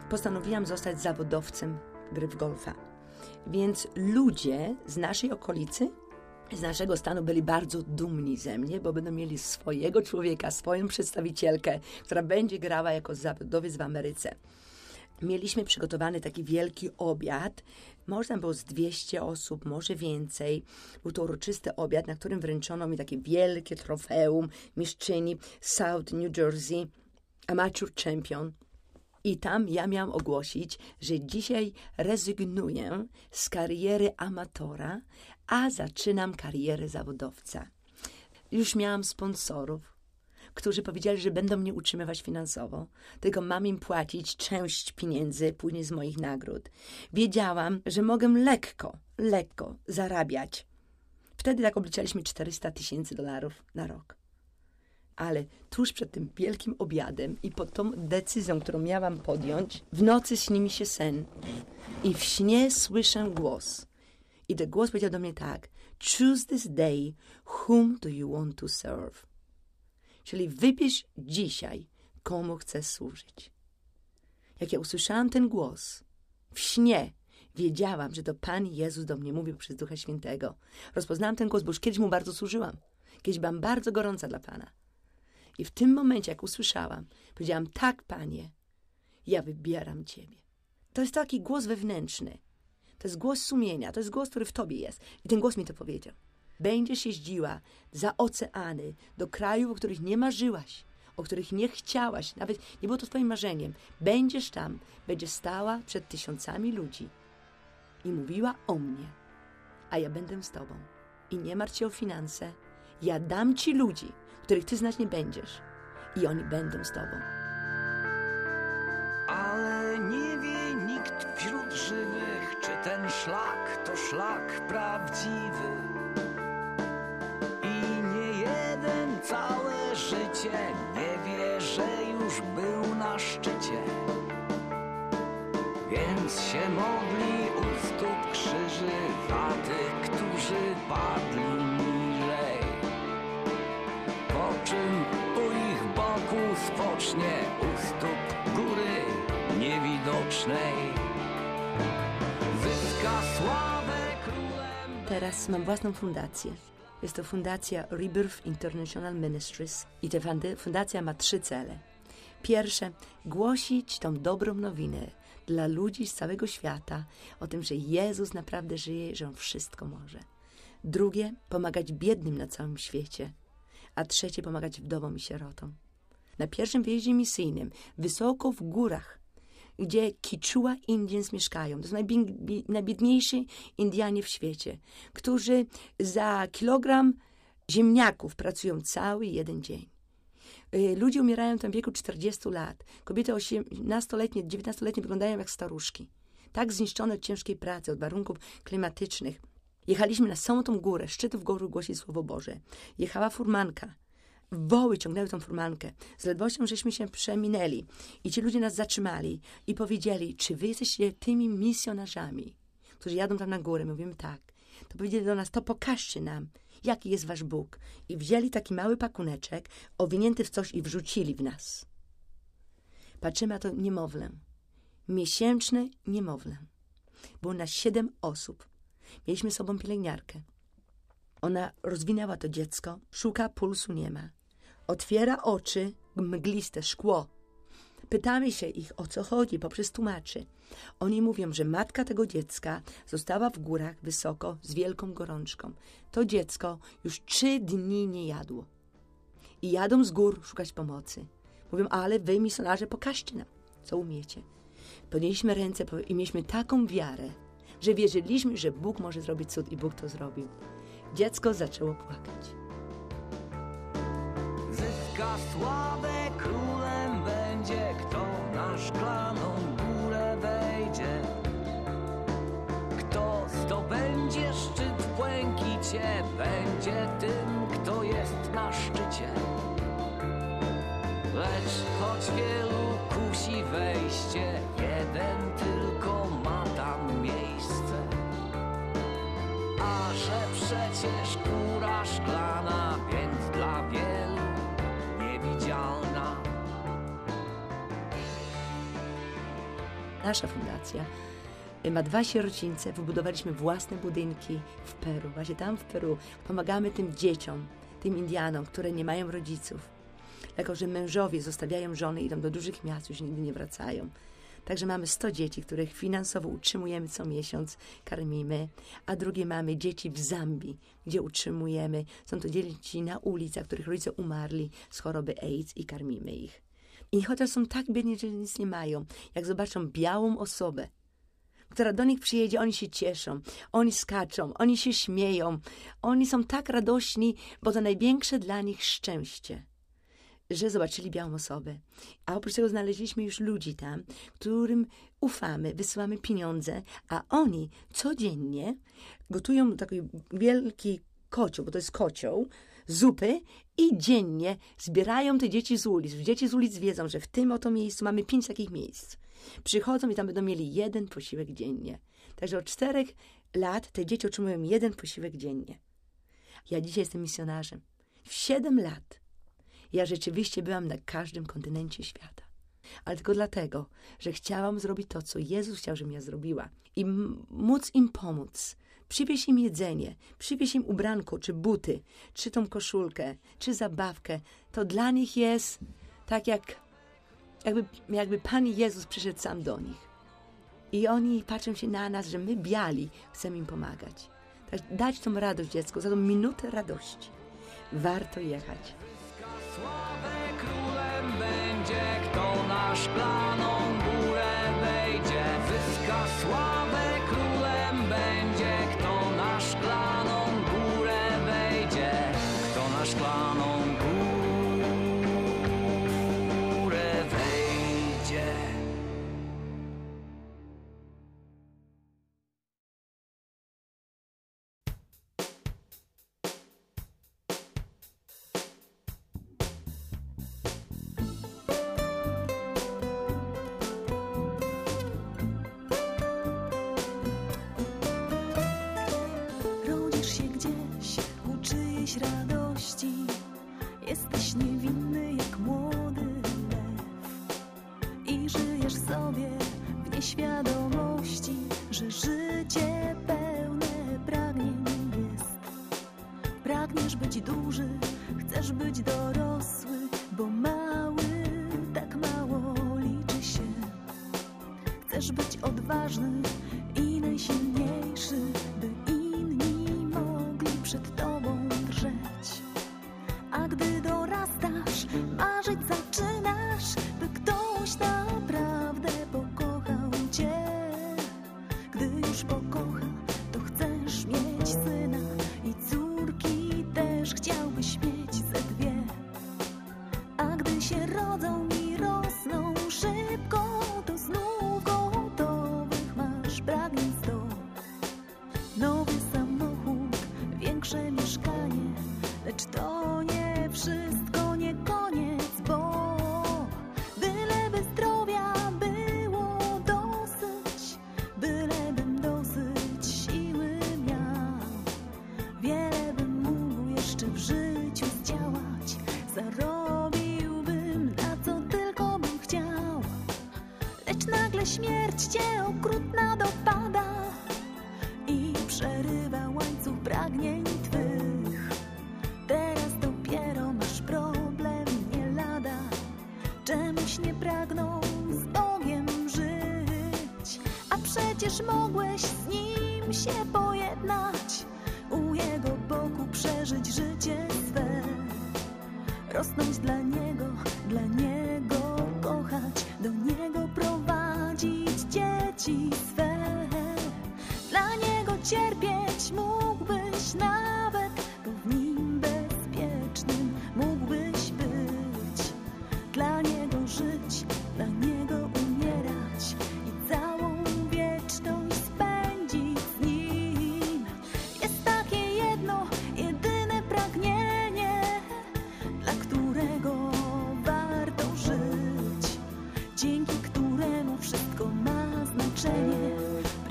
postanowiłam zostać zawodowcem gry w golfa. Więc ludzie z naszej okolicy, z naszego stanu byli bardzo dumni ze mnie, bo będą mieli swojego człowieka, swoją przedstawicielkę, która będzie grała jako zawodowiec w Ameryce. Mieliśmy przygotowany taki wielki obiad. Można było z 200 osób, może więcej. Był to uroczysty obiad, na którym wręczono mi takie wielkie trofeum mistrzyni South New Jersey, amateur champion. I tam ja miałam ogłosić, że dzisiaj rezygnuję z kariery amatora, a zaczynam karierę zawodowca. Już miałam sponsorów, którzy powiedzieli, że będą mnie utrzymywać finansowo, tylko mam im płacić część pieniędzy później z moich nagród. Wiedziałam, że mogę lekko, lekko zarabiać. Wtedy tak obliczaliśmy 400 tysięcy dolarów na rok. Ale tuż przed tym wielkim obiadem i pod tą decyzją, którą miałam podjąć, w nocy śni mi się sen i w śnie słyszę głos. I ten głos powiedział do mnie tak: Choose this day, whom do you want to serve? Czyli wybierz dzisiaj, komu chcesz służyć. Jak ja usłyszałam ten głos w śnie, wiedziałam, że to Pan Jezus do mnie mówił przez Ducha Świętego. Rozpoznałam ten głos, bo już kiedyś mu bardzo służyłam. Kiedyś byłam bardzo gorąca dla Pana. I w tym momencie, jak usłyszałam, powiedziałam: Tak, Panie, ja wybieram Ciebie. To jest taki głos wewnętrzny. To jest głos sumienia, to jest głos, który w Tobie jest. I ten głos mi to powiedział. Będziesz jeździła za oceany, do krajów, o których nie marzyłaś, o których nie chciałaś, nawet nie było to Twoim marzeniem. Będziesz tam, będziesz stała przed tysiącami ludzi i mówiła o mnie, a ja będę z Tobą. i nie martw się o finanse. Ja dam ci ludzi, których ty znać nie będziesz i oni będą z tobą. Ale nie wie nikt wśród żywych, czy ten szlak to szlak prawdziwy. Życie nie wie, że już był na szczycie. Więc się modli u stóp krzyży za tych, którzy padli niżej. Po czym u ich boku spocznie u stóp góry niewidocznej. Zyska sławę królem. Teraz mam własną fundację. Jest to fundacja Rebirth International Ministries i ta fundacja ma trzy cele. Pierwsze, głosić tą dobrą nowinę dla ludzi z całego świata o tym, że Jezus naprawdę żyje, że On wszystko może. Drugie, pomagać biednym na całym świecie. A trzecie, pomagać wdowom i sierotom. Na pierwszym wyjeździe misyjnym, wysoko w górach, gdzie Kichua Indians mieszkają. To są najbi- bi- najbiedniejsi Indianie w świecie, którzy za kilogram ziemniaków pracują cały jeden dzień. Y, Ludzie umierają tam w wieku 40 lat. Kobiety 18-letnie, 19-letnie wyglądają jak staruszki. Tak zniszczone od ciężkiej pracy, od warunków klimatycznych. Jechaliśmy na samą tą górę, szczytów góry głosić Słowo Boże. Jechała furmanka. Woły ciągnęły tą furmankę. Z ledwością żeśmy się przeminęli. I ci ludzie nas zatrzymali i powiedzieli, czy wy jesteście tymi misjonarzami, którzy jadą tam na górę? My mówimy tak. To powiedzieli do nas, to pokażcie nam, jaki jest wasz Bóg. I wzięli taki mały pakuneczek, owinięty w coś i wrzucili w nas. Patrzymy, a to niemowlę. Miesięczne niemowlę. Było nas siedem osób. Mieliśmy sobą pielęgniarkę. Ona rozwinęła to dziecko, szuka pulsu, nie ma. Otwiera oczy, mgliste szkło. Pytamy się ich, o co chodzi, poprzez tłumaczy. Oni mówią, że matka tego dziecka została w górach wysoko z wielką gorączką. To dziecko już trzy dni nie jadło. I jadą z gór szukać pomocy. Mówią, ale wy, misjonarze, pokażcie nam, co umiecie. Podnieśliśmy ręce i mieliśmy taką wiarę, że wierzyliśmy, że Bóg może zrobić cud i Bóg to zrobił. Dziecko zaczęło płakać. Zyska sławę królem będzie, kto na szklaną górę wejdzie. Kto zdobędzie szczyt w błękicie, będzie tym, kto jest na szczycie. Lecz choć wielu kusi wejście, jeden tylko ma tam miejsce. A że przecież góra szklana, więc dla wielu Nasza fundacja ma dwa sierocińce, wybudowaliśmy własne budynki w Peru. Właśnie tam w Peru pomagamy tym dzieciom, tym Indianom, które nie mają rodziców. Jako, że mężowie zostawiają żony, idą do dużych miast, już nigdy nie wracają. Także mamy 100 dzieci, których finansowo utrzymujemy co miesiąc, karmimy, a drugie mamy dzieci w Zambii, gdzie utrzymujemy. Są to dzieci na ulicach, których rodzice umarli z choroby AIDS i karmimy ich. I chociaż są tak biedni, że nic nie mają, jak zobaczą białą osobę, która do nich przyjedzie, oni się cieszą, oni skaczą, oni się śmieją, oni są tak radośni, bo to największe dla nich szczęście że zobaczyli białą osobę. A oprócz tego znaleźliśmy już ludzi tam, którym ufamy, wysyłamy pieniądze, a oni codziennie gotują taki wielki kocioł, bo to jest kocioł, zupy i dziennie zbierają te dzieci z ulic. Dzieci z ulic wiedzą, że w tym oto miejscu mamy pięć takich miejsc. Przychodzą i tam będą mieli jeden posiłek dziennie. Także od czterech lat te dzieci otrzymują jeden posiłek dziennie. Ja dzisiaj jestem misjonarzem. W siedem lat ja rzeczywiście byłam na każdym kontynencie świata. Ale tylko dlatego, że chciałam zrobić to, co Jezus chciał, żebym ja zrobiła. I móc im pomóc. Przywieźć im jedzenie, przywieźć im ubranko, czy buty, czy tą koszulkę, czy zabawkę. To dla nich jest tak jak jakby, jakby Pan Jezus przyszedł sam do nich. I oni patrzą się na nas, że my biali chcemy im pomagać. Tak, dać tą radość dziecku, za tą minutę radości. Warto jechać. Sławę królem będzie, kto na szklaną górę wejdzie. Sławę śmierć cię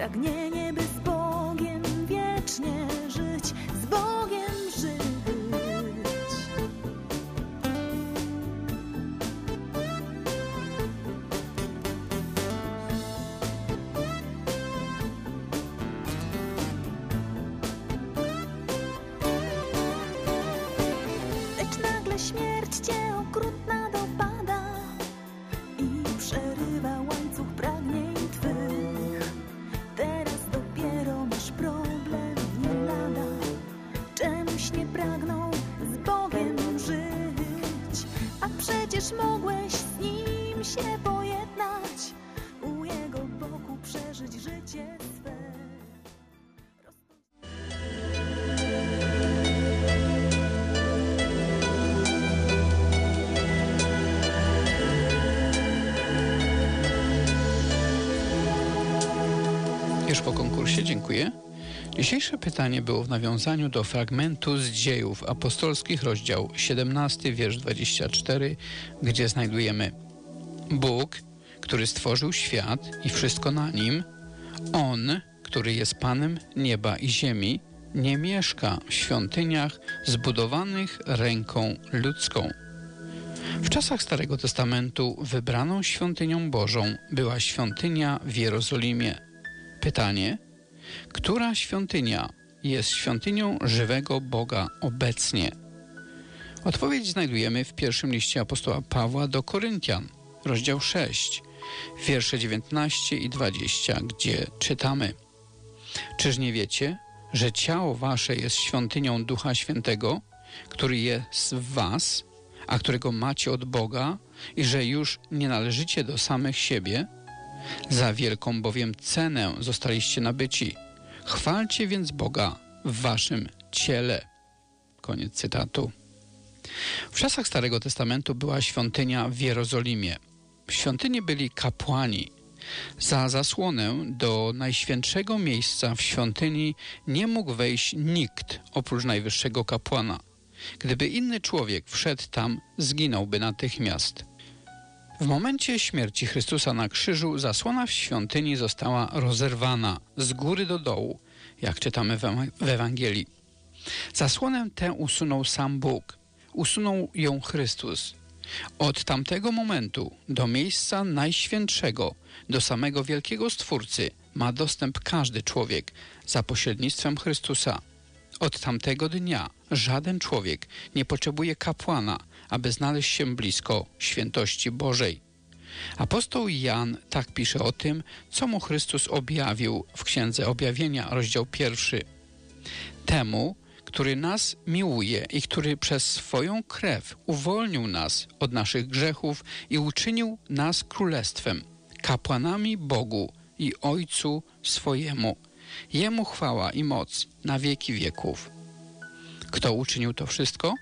огне dziękuję. Dzisiejsze pytanie było w nawiązaniu do fragmentu z dziejów apostolskich, rozdział 17, wiersz 24, gdzie znajdujemy Bóg, który stworzył świat i wszystko na nim, On, który jest Panem nieba i ziemi, nie mieszka w świątyniach zbudowanych ręką ludzką. W czasach Starego Testamentu wybraną świątynią Bożą była świątynia w Jerozolimie. Pytanie, która świątynia jest świątynią żywego Boga obecnie? Odpowiedź znajdujemy w pierwszym liście apostoła Pawła do Koryntian, rozdział 6, wiersze 19 i 20, gdzie czytamy Czyż nie wiecie, że ciało wasze jest świątynią Ducha Świętego, który jest w was, a którego macie od Boga i że już nie należycie do samych siebie? Za wielką bowiem cenę zostaliście nabyci. Chwalcie więc Boga w waszym ciele. Koniec cytatu. W czasach Starego Testamentu była świątynia w Jerozolimie. W świątyni byli kapłani. Za zasłonę do najświętszego miejsca w świątyni nie mógł wejść nikt oprócz najwyższego kapłana. Gdyby inny człowiek wszedł tam, zginąłby natychmiast. W momencie śmierci Chrystusa na krzyżu zasłona w świątyni została rozerwana z góry do dołu, jak czytamy w Ewangelii. Zasłonę tę usunął sam Bóg. Usunął ją Chrystus. Od tamtego momentu do miejsca najświętszego, do samego wielkiego Stwórcy ma dostęp każdy człowiek za pośrednictwem Chrystusa. Od tamtego dnia żaden człowiek nie potrzebuje kapłana, aby znaleźć się blisko świętości Bożej. Apostoł Jan tak pisze o tym, co mu Chrystus objawił w Księdze Objawienia, rozdział pierwszy. Temu, który nas miłuje i który przez swoją krew uwolnił nas od naszych grzechów i uczynił nas królestwem, kapłanami Bogu i Ojcu swojemu. Jemu chwała i moc na wieki wieków. Kto uczynił to wszystko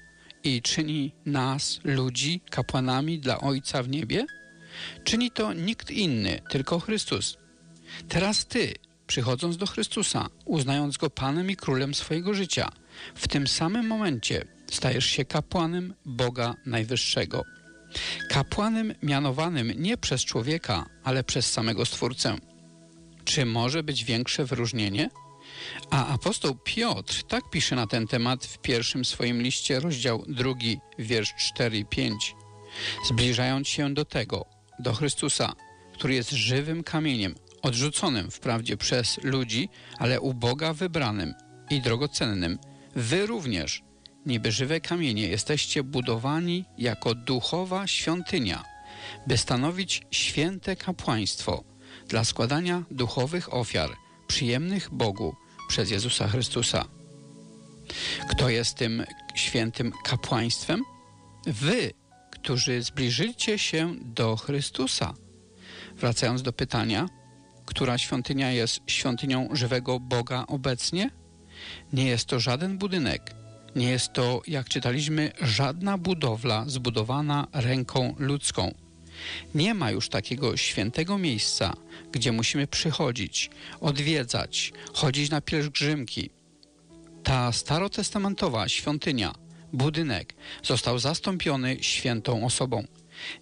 i czyni nas, ludzi, kapłanami dla Ojca w niebie? Czyni to nikt inny, tylko Chrystus. Teraz Ty, przychodząc do Chrystusa, uznając Go Panem i Królem swojego życia, w tym samym momencie stajesz się kapłanem Boga Najwyższego. Kapłanem mianowanym nie przez człowieka, ale przez samego Stwórcę. Czy może być większe wyróżnienie? A apostoł Piotr tak pisze na ten temat w pierwszym swoim liście, rozdział drugi, wiersz 4 i 5. Zbliżając się do tego, do Chrystusa, który jest żywym kamieniem, odrzuconym wprawdzie przez ludzi, ale u Boga wybranym i drogocennym, wy również, niby żywe kamienie, jesteście budowani jako duchowa świątynia, by stanowić święte kapłaństwo dla składania duchowych ofiar przyjemnych Bogu przez Jezusa Chrystusa. Kto jest tym świętym kapłaństwem? Wy, którzy zbliżycie się do Chrystusa. Wracając do pytania, która świątynia jest świątynią żywego Boga obecnie? Nie jest to żaden budynek, nie jest to, jak czytaliśmy, żadna budowla zbudowana ręką ludzką. Nie ma już takiego świętego miejsca, gdzie musimy przychodzić, odwiedzać, chodzić na pielgrzymki. Ta starotestamentowa świątynia, budynek, został zastąpiony świętą osobą.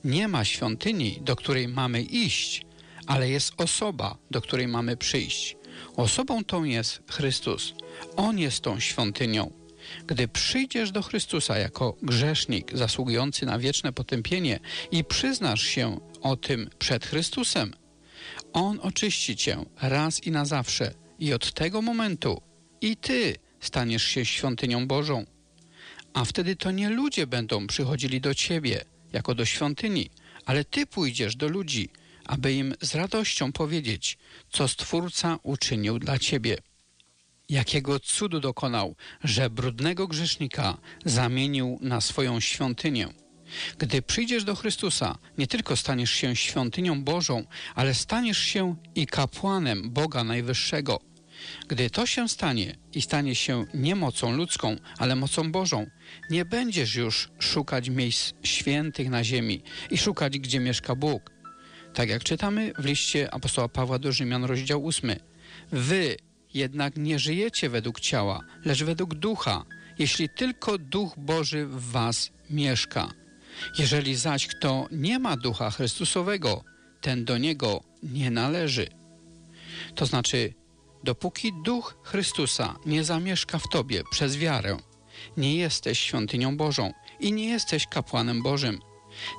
Nie ma świątyni, do której mamy iść, ale jest osoba, do której mamy przyjść. Osobą tą jest Chrystus. On jest tą świątynią. Gdy przyjdziesz do Chrystusa jako grzesznik zasługujący na wieczne potępienie i przyznasz się o tym przed Chrystusem, On oczyści cię raz i na zawsze i od tego momentu i ty staniesz się świątynią Bożą. A wtedy to nie ludzie będą przychodzili do ciebie jako do świątyni, ale ty pójdziesz do ludzi, aby im z radością powiedzieć, co Stwórca uczynił dla ciebie jakiego cudu dokonał, że brudnego grzesznika zamienił na swoją świątynię. Gdy przyjdziesz do Chrystusa, nie tylko staniesz się świątynią Bożą, ale staniesz się i kapłanem Boga Najwyższego. Gdy to się stanie i stanie się nie mocą ludzką, ale mocą Bożą, nie będziesz już szukać miejsc świętych na ziemi i szukać, gdzie mieszka Bóg. Tak jak czytamy w liście apostoła Pawła do Rzymian, rozdział 8. Wy, jednak nie żyjecie według ciała, lecz według ducha, jeśli tylko duch Boży w was mieszka. Jeżeli zaś kto nie ma ducha Chrystusowego, ten do niego nie należy. To znaczy, dopóki duch Chrystusa nie zamieszka w tobie przez wiarę, nie jesteś świątynią Bożą i nie jesteś kapłanem Bożym.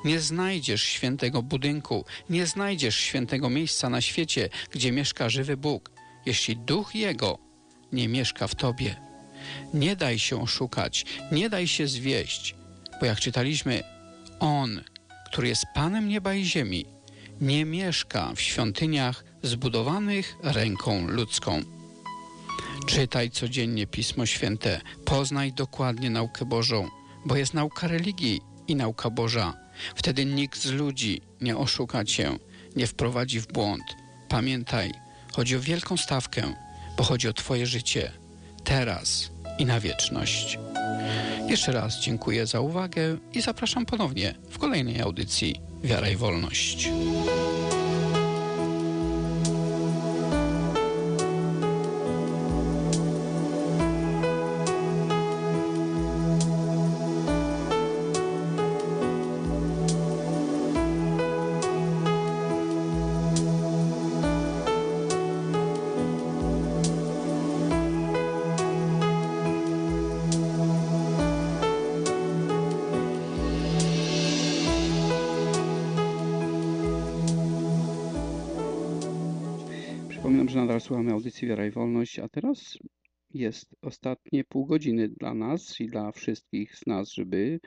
Nie znajdziesz świętego budynku, nie znajdziesz świętego miejsca na świecie, gdzie mieszka żywy Bóg, jeśli duch Jego nie mieszka w tobie. Nie daj się oszukać, nie daj się zwieść, bo jak czytaliśmy, On, który jest Panem nieba i ziemi, nie mieszka w świątyniach zbudowanych ręką ludzką. Czytaj codziennie Pismo Święte, poznaj dokładnie naukę Bożą, bo jest nauka religii i nauka Boża. Wtedy nikt z ludzi nie oszuka cię, nie wprowadzi w błąd. Pamiętaj, Chodzi o wielką stawkę, bo chodzi o Twoje życie, teraz i na wieczność. Jeszcze raz dziękuję za uwagę i zapraszam ponownie w kolejnej audycji Wiara i Wolność. Audycji Wiara i Wolność, a teraz jest ostatnie pół godziny dla nas i dla wszystkich z nas, żeby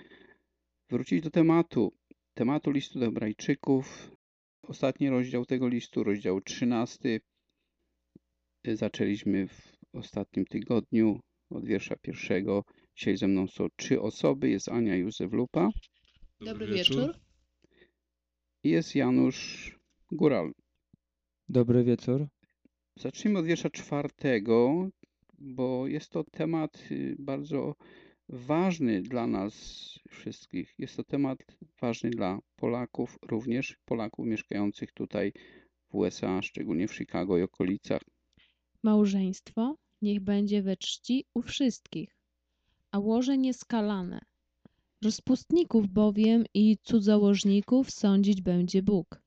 wrócić do tematu, tematu listu do Hebrajczyków. Ostatni rozdział tego listu, rozdział 13. Zaczęliśmy w ostatnim tygodniu od wiersza pierwszego. Dzisiaj ze mną są trzy osoby. Jest Ania Józef Lupa. Dobry wieczór. I jest Janusz Góral. Dobry wieczór. Zacznijmy od wiersza czwartego, bo jest to temat y, bardzo ważny dla nas wszystkich. Jest to temat ważny dla Polaków, również Polaków mieszkających tutaj w USA, szczególnie w Chicago i okolicach. Małżeństwo niech będzie we czci u wszystkich, a łoże nieskalane. Rozpustników bowiem i cudzołożników sądzić będzie Bóg.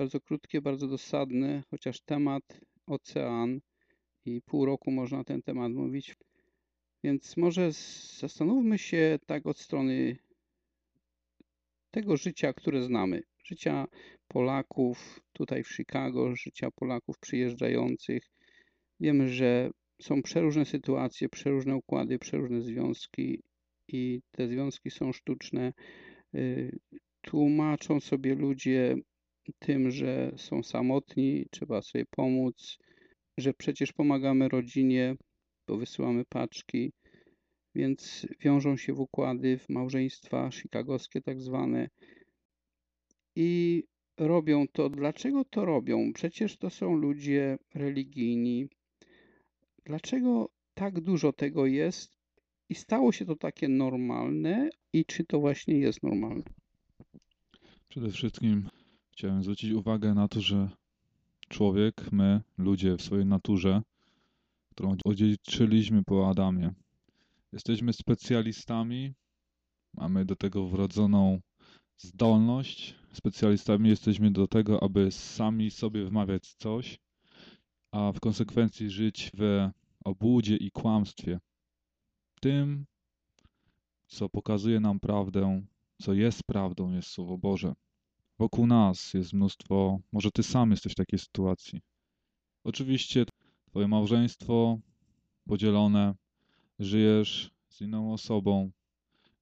Bardzo krótkie, bardzo dosadne, chociaż temat ocean i pół roku można na ten temat mówić. Więc może zastanówmy się tak od strony tego życia, które znamy. Życia Polaków tutaj w Chicago, życia Polaków przyjeżdżających. Wiemy, że są przeróżne sytuacje, przeróżne układy, przeróżne związki i te związki są sztuczne. Y, tłumaczą sobie ludzie tym, że są samotni, trzeba sobie pomóc, że przecież pomagamy rodzinie, bo wysyłamy paczki, więc wiążą się w układy, w małżeństwa chicagowskie tak zwane i robią to. Dlaczego to robią? Przecież to są ludzie religijni. Dlaczego tak dużo tego jest i stało się to takie normalne i czy to właśnie jest normalne? Przede wszystkim chciałem zwrócić uwagę na to, że człowiek, my, ludzie w swojej naturze, którą odziedziczyliśmy po Adamie, jesteśmy specjalistami, mamy do tego wrodzoną zdolność. Specjalistami jesteśmy do tego, aby sami sobie wmawiać coś, a w konsekwencji żyć w obłudzie i kłamstwie. Tym, co pokazuje nam prawdę, co jest prawdą, jest Słowo Boże. Wokół nas jest mnóstwo, może ty sam jesteś w takiej sytuacji. Oczywiście twoje małżeństwo podzielone, żyjesz z inną osobą,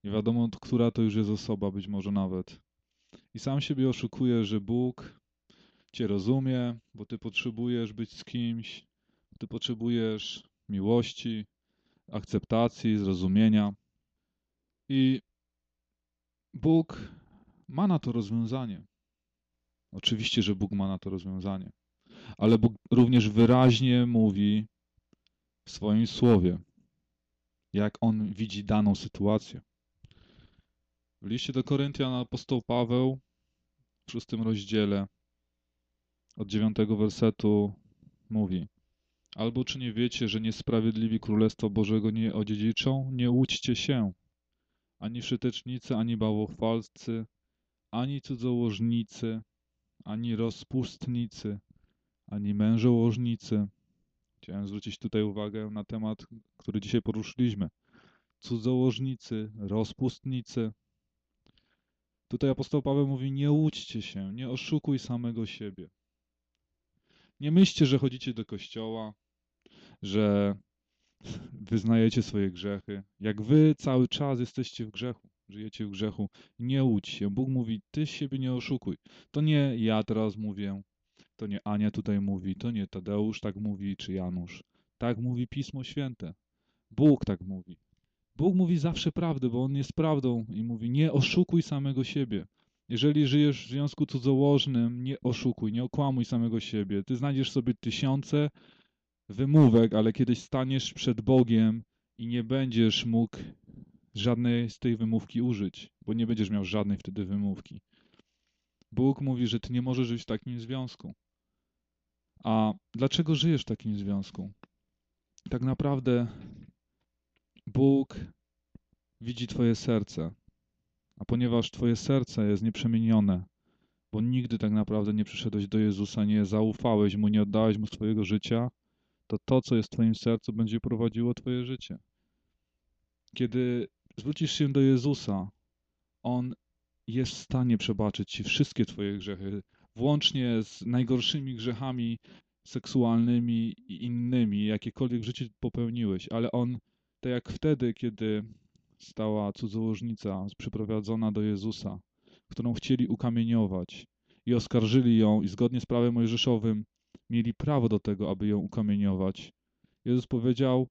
nie wiadomo, która to już jest osoba, być może nawet. I sam siebie oszukujesz, że Bóg cię rozumie, bo ty potrzebujesz być z kimś, ty potrzebujesz miłości, akceptacji, zrozumienia. I Bóg ma na to rozwiązanie. Oczywiście, że Bóg ma na to rozwiązanie. Ale Bóg również wyraźnie mówi w swoim słowie, jak on widzi daną sytuację. W liście do Koryntian apostoł Paweł w szóstym rozdziale od dziewiątego wersetu mówi Albo czy nie wiecie, że niesprawiedliwi Królestwa Bożego nie odziedziczą? Nie łudźcie się. Ani wszytecznicy, ani bałochwalcy, ani cudzołożnicy, ani rozpustnicy, ani mężołożnicy. Chciałem zwrócić tutaj uwagę na temat, który dzisiaj poruszyliśmy. Cudzołożnicy, rozpustnicy. Tutaj apostoł Paweł mówi: Nie łudźcie się, nie oszukuj samego siebie. Nie myślcie, że chodzicie do kościoła, że wyznajecie swoje grzechy. Jak wy cały czas jesteście w grzechu, żyjecie w grzechu, nie łudź się. Bóg mówi, ty siebie nie oszukuj. To nie ja teraz mówię, to nie Ania tutaj mówi, to nie Tadeusz tak mówi, czy Janusz. Tak mówi Pismo Święte. Bóg tak mówi. Bóg mówi zawsze prawdę, bo On jest prawdą i mówi, nie oszukuj samego siebie. Jeżeli żyjesz w związku cudzołożnym, nie oszukuj, nie okłamuj samego siebie. Ty znajdziesz sobie tysiące wymówek, ale kiedyś staniesz przed Bogiem i nie będziesz mógł żadnej z tej wymówki użyć, bo nie będziesz miał żadnej wtedy wymówki. Bóg mówi, że ty nie możesz żyć w takim związku. A dlaczego żyjesz w takim związku? Tak naprawdę Bóg widzi Twoje serce. A ponieważ Twoje serce jest nieprzemienione, bo nigdy tak naprawdę nie przyszedłeś do Jezusa, nie zaufałeś Mu, nie oddałeś Mu swojego życia, to to, co jest w Twoim sercu, będzie prowadziło Twoje życie. Kiedy zwrócisz się do Jezusa, On jest w stanie przebaczyć Ci wszystkie Twoje grzechy, włącznie z najgorszymi grzechami, seksualnymi i innymi, jakiekolwiek w życiu popełniłeś, ale on, tak jak wtedy, kiedy stała cudzołożnica przyprowadzona do Jezusa, którą chcieli ukamieniować i oskarżyli ją i zgodnie z prawem mojżeszowym mieli prawo do tego, aby ją ukamieniować. Jezus powiedział,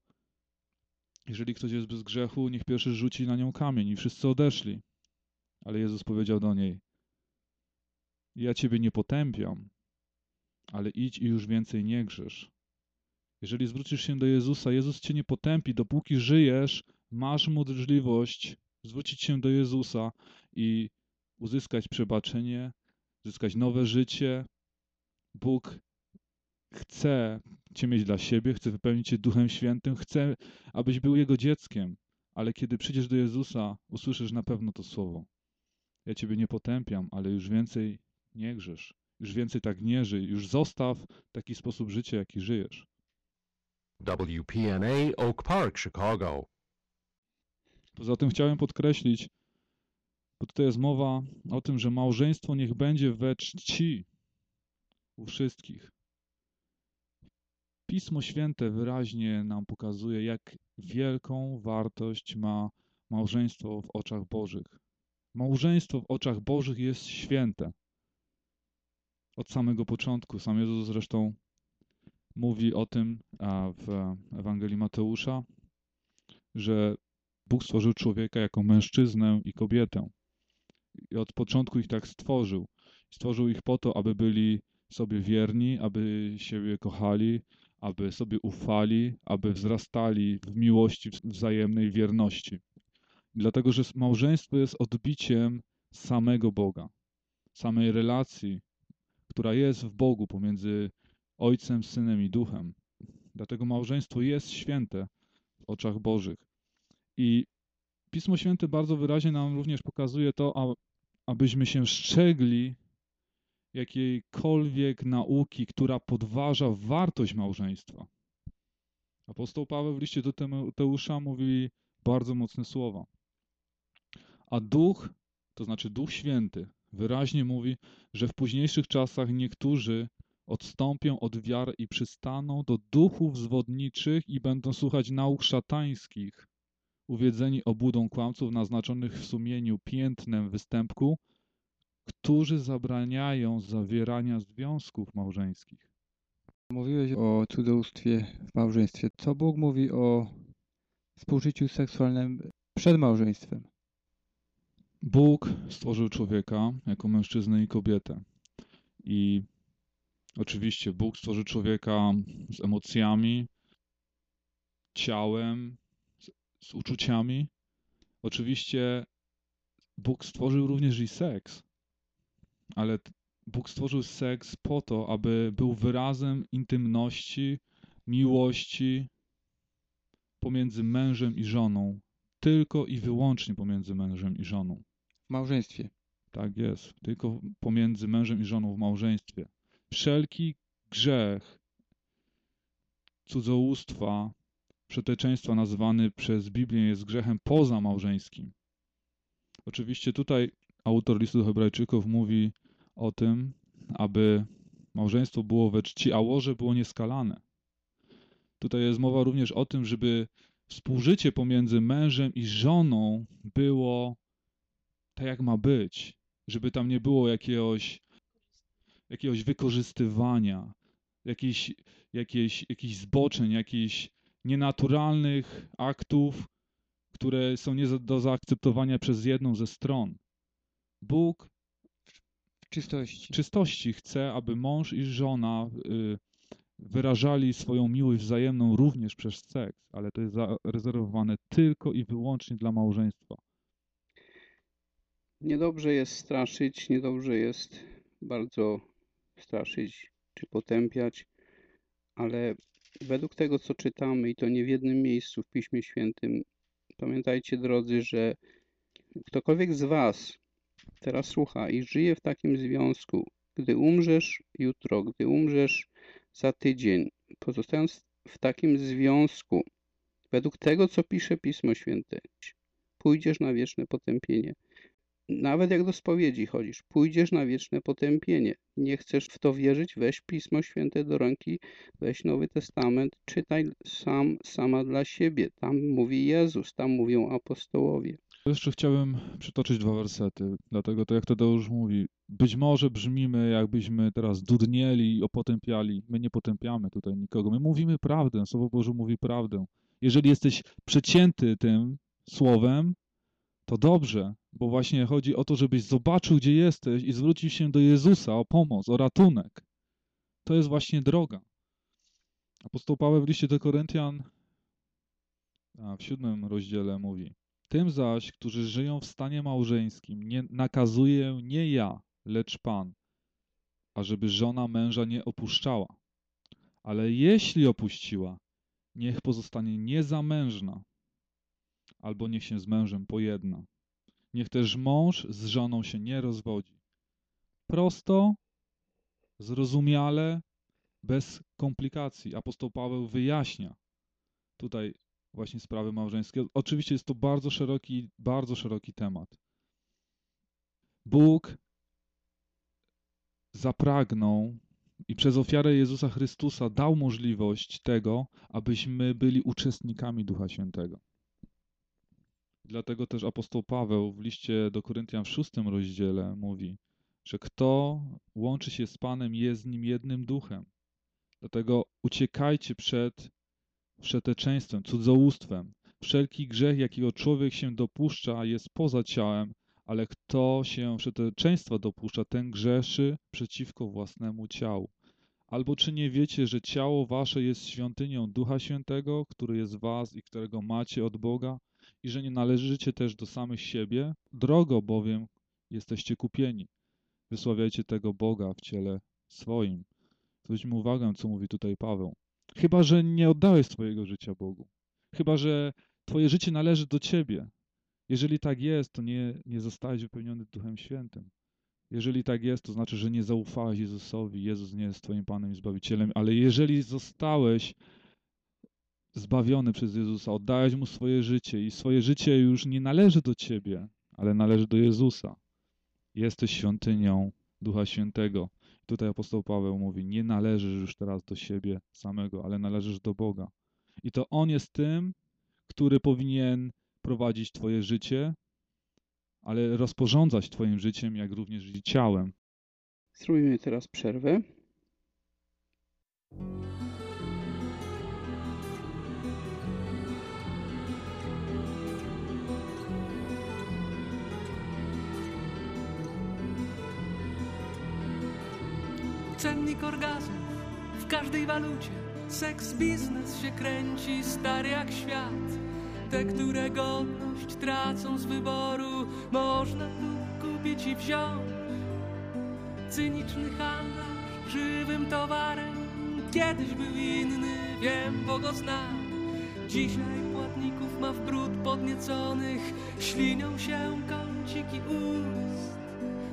jeżeli ktoś jest bez grzechu, niech pierwszy rzuci na nią kamień i wszyscy odeszli. Ale Jezus powiedział do niej, ja ciebie nie potępiam, ale idź i już więcej nie grzesz. Jeżeli zwrócisz się do Jezusa, Jezus cię nie potępi. Dopóki żyjesz, masz możliwość zwrócić się do Jezusa i uzyskać przebaczenie, uzyskać nowe życie. Bóg chce Cię mieć dla siebie, chce wypełnić Cię Duchem Świętym, chce, abyś był Jego dzieckiem, ale kiedy przyjdziesz do Jezusa, usłyszysz na pewno to słowo. Ja Ciebie nie potępiam, ale już więcej nie grzesz. Już więcej tak nie żyj. Już zostaw taki sposób życia, jaki żyjesz. WPNA Oak Park, Chicago. Poza tym chciałem podkreślić, bo tutaj jest mowa o tym, że małżeństwo niech będzie we czci u wszystkich. Pismo Święte wyraźnie nam pokazuje, jak wielką wartość ma małżeństwo w oczach Bożych. Małżeństwo w oczach Bożych jest święte. Od samego początku. Sam Jezus zresztą mówi o tym w Ewangelii Mateusza, że Bóg stworzył człowieka jako mężczyznę i kobietę. I od początku ich tak stworzył. Stworzył ich po to, aby byli sobie wierni, aby siebie kochali, aby sobie ufali, aby wzrastali w miłości wzajemnej wierności. Dlatego, że małżeństwo jest odbiciem samego Boga, samej relacji, która jest w Bogu pomiędzy Ojcem, Synem i Duchem. Dlatego małżeństwo jest święte w oczach Bożych. I Pismo Święte bardzo wyraźnie nam również pokazuje to, abyśmy się strzegli jakiejkolwiek nauki, która podważa wartość małżeństwa. Apostoł Paweł w liście do Tymoteusza mówi bardzo mocne słowa. A Duch, to znaczy Duch Święty, wyraźnie mówi, że w późniejszych czasach niektórzy odstąpią od wiary i przystaną do duchów zwodniczych i będą słuchać nauk szatańskich, uwiedzeni obłudą kłamców naznaczonych w sumieniu piętnem występku, którzy zabraniają zawierania związków małżeńskich. Mówiłeś o cudzołóstwie w małżeństwie. Co Bóg mówi o współżyciu seksualnym przed małżeństwem? Bóg stworzył człowieka jako mężczyznę i kobietę. I oczywiście Bóg stworzył człowieka z emocjami, ciałem, z, z uczuciami. Oczywiście Bóg stworzył również i seks ale Bóg stworzył seks po to, aby był wyrazem intymności, miłości pomiędzy mężem i żoną. Tylko i wyłącznie pomiędzy mężem i żoną. W małżeństwie. Tak jest. Tylko pomiędzy mężem i żoną w małżeństwie. Wszelki grzech cudzołóstwa, przeteczeństwa nazywany przez Biblię jest grzechem pozamałżeńskim. Oczywiście tutaj autor listu do Hebrajczyków mówi o tym, aby małżeństwo było we czci, a łoże było nieskalane. Tutaj jest mowa również o tym, żeby współżycie pomiędzy mężem i żoną było tak, jak ma być. Żeby tam nie było jakiegoś, jakiegoś wykorzystywania, jakichś, jakichś, jakichś zboczeń, jakichś nienaturalnych aktów, które są nie do zaakceptowania przez jedną ze stron. Bóg w czystości. czystości chce, aby mąż i żona y, wyrażali swoją miłość wzajemną również przez seks, ale to jest zarezerwowane tylko i wyłącznie dla małżeństwa. Niedobrze jest straszyć, niedobrze jest bardzo straszyć czy potępiać, ale według tego, co czytamy, i to nie w jednym miejscu w Piśmie Świętym, pamiętajcie, drodzy, że ktokolwiek z Was teraz słucha i żyje w takim związku, gdy umrzesz jutro, gdy umrzesz za tydzień, pozostając w takim związku, według tego, co pisze Pismo Święte, pójdziesz na wieczne potępienie. Nawet jak do spowiedzi chodzisz, pójdziesz na wieczne potępienie. Nie chcesz w to wierzyć? Weź Pismo Święte do ręki, weź Nowy Testament, czytaj sam, sama dla siebie. Tam mówi Jezus, tam mówią apostołowie. Jeszcze chciałbym przytoczyć dwa wersety, dlatego to jak Tadeusz mówi, być może brzmimy jakbyśmy teraz dudnieli i opotępiali. My nie potępiamy tutaj nikogo, my mówimy prawdę, Słowo Boże mówi prawdę. Jeżeli jesteś przecięty tym słowem, to dobrze, bo właśnie chodzi o to, żebyś zobaczył, gdzie jesteś i zwrócił się do Jezusa o pomoc, o ratunek. To jest właśnie droga. Apostoł Paweł w liście do Koryntian a w siódmym rozdziale mówi Tym zaś, którzy żyją w stanie małżeńskim, nie nakazuję nie ja, lecz Pan, ażeby żona męża nie opuszczała. Ale jeśli opuściła, niech pozostanie niezamężna, albo niech się z mężem pojedna. Niech też mąż z żoną się nie rozwodzi. Prosto, zrozumiale, bez komplikacji. Apostoł Paweł wyjaśnia tutaj właśnie sprawy małżeńskie. Oczywiście jest to bardzo szeroki, bardzo szeroki temat. Bóg zapragnął i przez ofiarę Jezusa Chrystusa dał możliwość tego, abyśmy byli uczestnikami Ducha Świętego. Dlatego też apostoł Paweł w liście do Koryntian w szóstym rozdziale mówi, że kto łączy się z Panem, jest z nim jednym duchem. Dlatego uciekajcie przed wszeteczeństwem, cudzołóstwem. Wszelki grzech, jakiego człowiek się dopuszcza, jest poza ciałem, ale kto się wszeteczeństwa dopuszcza, ten grzeszy przeciwko własnemu ciału. Albo czy nie wiecie, że ciało wasze jest świątynią Ducha Świętego, który jest was i którego macie od Boga, i że nie należycie też do samych siebie? Drogo bowiem jesteście kupieni. Wysławiajcie tego Boga w ciele swoim. Zwróćmy uwagę, co mówi tutaj Paweł. Chyba, że nie oddałeś swojego życia Bogu. Chyba, że twoje życie należy do ciebie. Jeżeli tak jest, to nie, nie zostałeś wypełniony Duchem Świętym. Jeżeli tak jest, to znaczy, że nie zaufałeś Jezusowi. Jezus nie jest Twoim Panem i Zbawicielem, ale jeżeli zostałeś zbawiony przez Jezusa, oddałeś Mu swoje życie i swoje życie już nie należy do Ciebie, ale należy do Jezusa. Jesteś świątynią Ducha Świętego. Tutaj apostoł Paweł mówi, nie należysz już teraz do siebie samego, ale należysz do Boga. I to On jest tym, który powinien prowadzić Twoje życie, ale rozporządzać Twoim życiem, jak również ciałem. Zrobimy teraz przerwę. Cennik orgazmów w każdej walucie. Seks biznes się kręci, stary jak świat. Te, które godność tracą z wyboru, można tu kupić i wziąć. Cyniczny handlarz żywym towarem, kiedyś był inny, wiem, bo go znam. Dzisiaj płatników ma w brud podnieconych, ślinią się kąciki ust.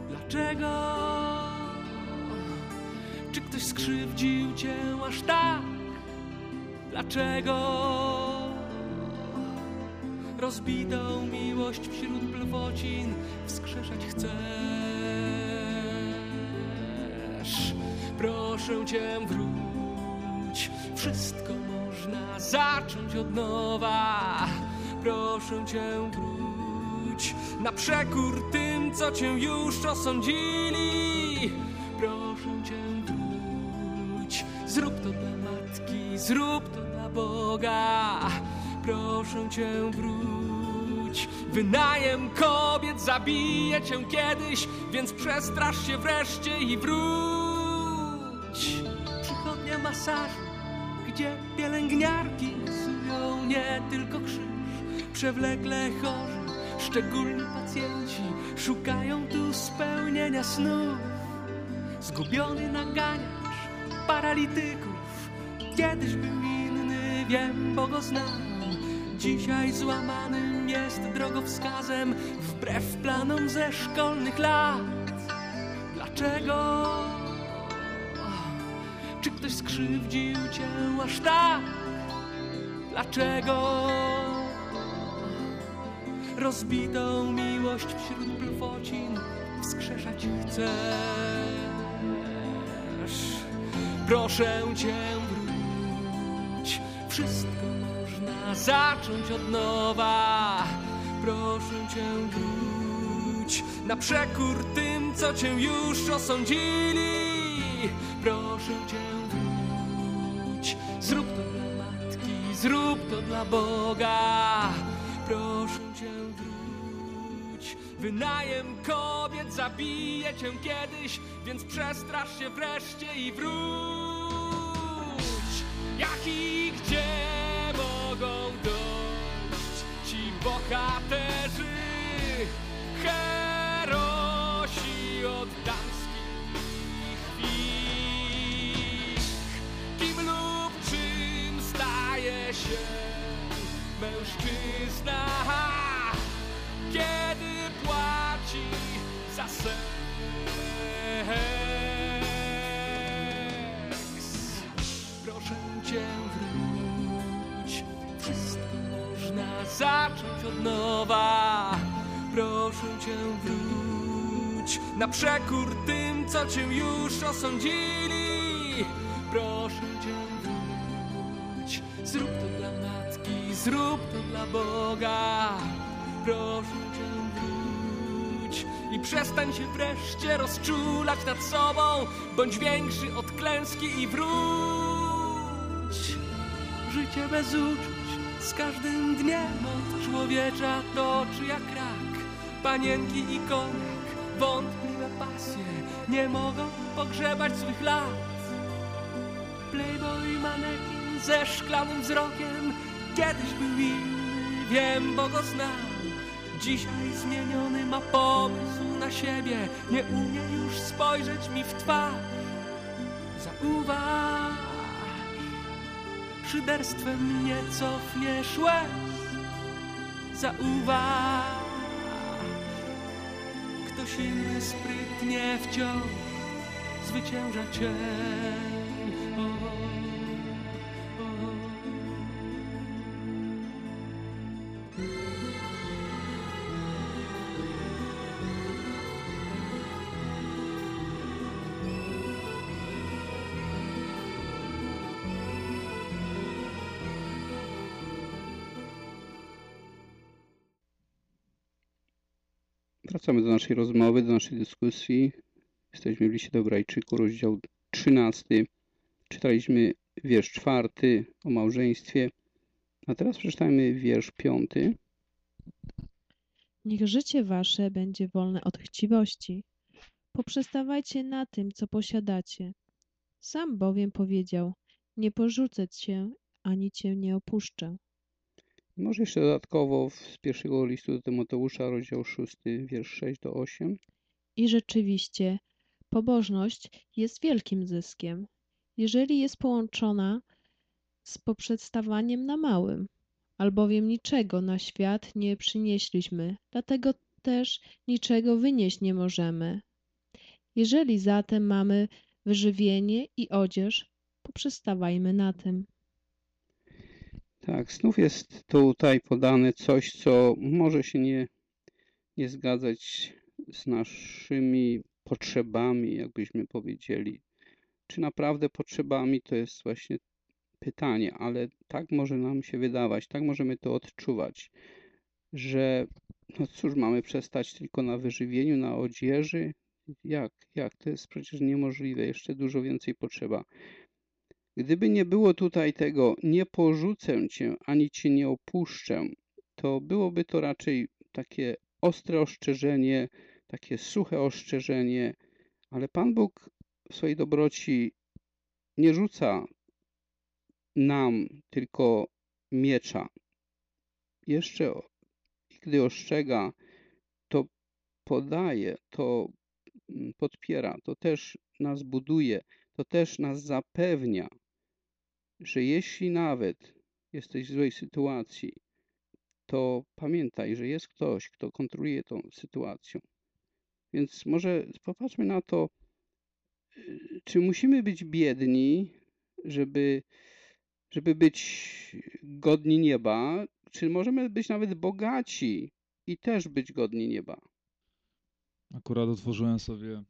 Dlaczego? Czy ktoś skrzywdził cię aż tak? Dlaczego? Rozbitą miłość wśród blwocin wskrzeszać chcesz. Proszę cię wróć, wszystko można zacząć od nowa. Proszę cię wróć, na przekór tym, co cię już osądzili. Zrób to dla matki, zrób to dla Boga. Proszę cię wróć, wynajem kobiet zabije cię kiedyś, więc przestrasz się wreszcie i wróć. Przychodnia masażu, gdzie pielęgniarki rysują nie tylko krzyż, przewlekle chorzy, szczególni pacjenci szukają tu spełnienia snów. Zgubiony naganiacz paralityków Kiedyś był inny, wiem, bo go znam Dzisiaj złamanym jest drogowskazem Wbrew planom ze szkolnych lat Dlaczego? Czy ktoś skrzywdził cię aż tak? Dlaczego? rozbitą miłość wśród plwocin wskrzeszać chcesz. Proszę cię wróć, wszystko można zacząć od nowa. Proszę cię wróć, na przekór tym, co cię już osądzili. Proszę cię wróć, zrób to dla matki, zrób to dla Boga. Proszę cię wróć, wynajem kobiet zabije cię kiedyś, więc przestrasz się wreszcie i wróć. Jak i gdzie mogą dojść ci bohaterzy, herosi od damskich. Kim lub czym staje się mężczyzna, seks. Proszę cię wróć, wszystko można zacząć od nowa. Proszę cię wróć, na przekór tym, co cię już osądzili. Proszę cię wróć, zrób to dla matki, zrób to dla Boga. Proszę i przestań się wreszcie rozczulać nad sobą, bądź większy od klęski i wróć. Życie bez uczuć z każdym dniem od człowiecza toczy jak rak. Panienki i koniak, wątpliwe pasje nie mogą pogrzebać swych lat. Playboy manekin ze szklanym wzrokiem kiedyś był inny, wiem, bo go znam. Dzisiaj zmieniony ma pomysł na siebie, nie umie już spojrzeć mi w twarz. Zauważ, szyderstwem nie cofniesz łez. Zauważ, ktoś inny sprytnie wciąż zwycięża cię. Wracamy do naszej rozmowy, do naszej dyskusji. Jesteśmy w liście do rozdział 13. Czytaliśmy wiersz czwarty o małżeństwie, a teraz przeczytajmy wiersz piąty. Niech życie wasze będzie wolne od chciwości. Poprzestawajcie na tym, co posiadacie. Sam bowiem powiedział, nie porzucę cię, ani cię nie opuszczę. Może jeszcze dodatkowo z pierwszego listu do Tymoteusza, rozdział 6, wiersz 6 do 8. I rzeczywiście, pobożność jest wielkim zyskiem, jeżeli jest połączona z poprzedstawaniem na małym, albowiem niczego na świat nie przynieśliśmy, dlatego też niczego wynieść nie możemy. Jeżeli zatem mamy wyżywienie i odzież, poprzestawajmy na tym. Tak, znów jest tutaj podane coś, co może się nie, nie zgadzać z naszymi potrzebami, jakbyśmy powiedzieli. Czy naprawdę potrzebami to jest właśnie pytanie, ale tak może nam się wydawać, tak możemy to odczuwać, że no cóż, mamy przestać tylko na wyżywieniu, na odzieży? Jak? Jak? To jest przecież niemożliwe, jeszcze dużo więcej potrzeba. Gdyby nie było tutaj tego, nie porzucę cię, ani cię nie opuszczę, to byłoby to raczej takie ostre ostrzeżenie, takie suche ostrzeżenie, ale Pan Bóg w swojej dobroci nie rzuca nam tylko miecza. Jeszcze gdy ostrzega, to podaje, to podpiera, to też nas buduje, to też nas zapewnia, że jeśli nawet jesteś w złej sytuacji, to pamiętaj, że jest ktoś, kto kontroluje tą sytuacją. Więc może popatrzmy na to, czy musimy być biedni, żeby, żeby być godni nieba, czy możemy być nawet bogaci, i też być godni nieba. Akurat otworzyłem sobie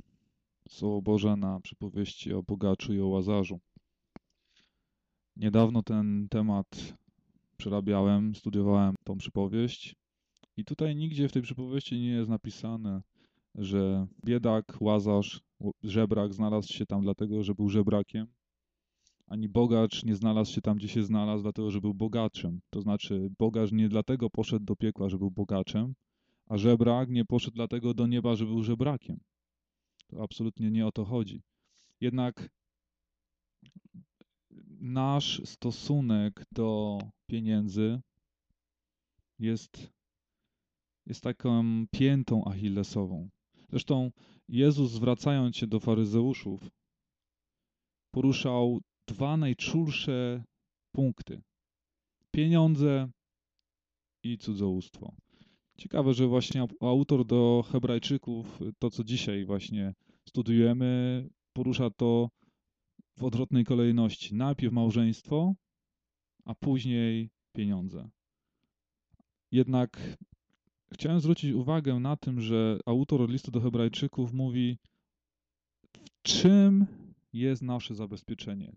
Słowo Boże na przypowieści o bogaczu i o łazarzu. Niedawno ten temat przerabiałem, studiowałem tą przypowieść i tutaj nigdzie w tej przypowieści nie jest napisane, że biedak, łazarz, żebrak znalazł się tam dlatego, że był żebrakiem, ani bogacz nie znalazł się tam, gdzie się znalazł, dlatego, że był bogaczem. To znaczy, bogacz nie dlatego poszedł do piekła, że był bogaczem, a żebrak nie poszedł dlatego do nieba, że był żebrakiem. To absolutnie nie o to chodzi. Jednak nasz stosunek do pieniędzy jest, jest taką piętą achillesową. Zresztą Jezus, zwracając się do faryzeuszów, poruszał dwa najczulsze punkty: pieniądze i cudzołóstwo. Ciekawe, że właśnie autor do Hebrajczyków, to co dzisiaj właśnie studiujemy, porusza to w odwrotnej kolejności. Najpierw małżeństwo, a później pieniądze. Jednak chciałem zwrócić uwagę na tym, że autor listu do Hebrajczyków mówi, w czym jest nasze zabezpieczenie,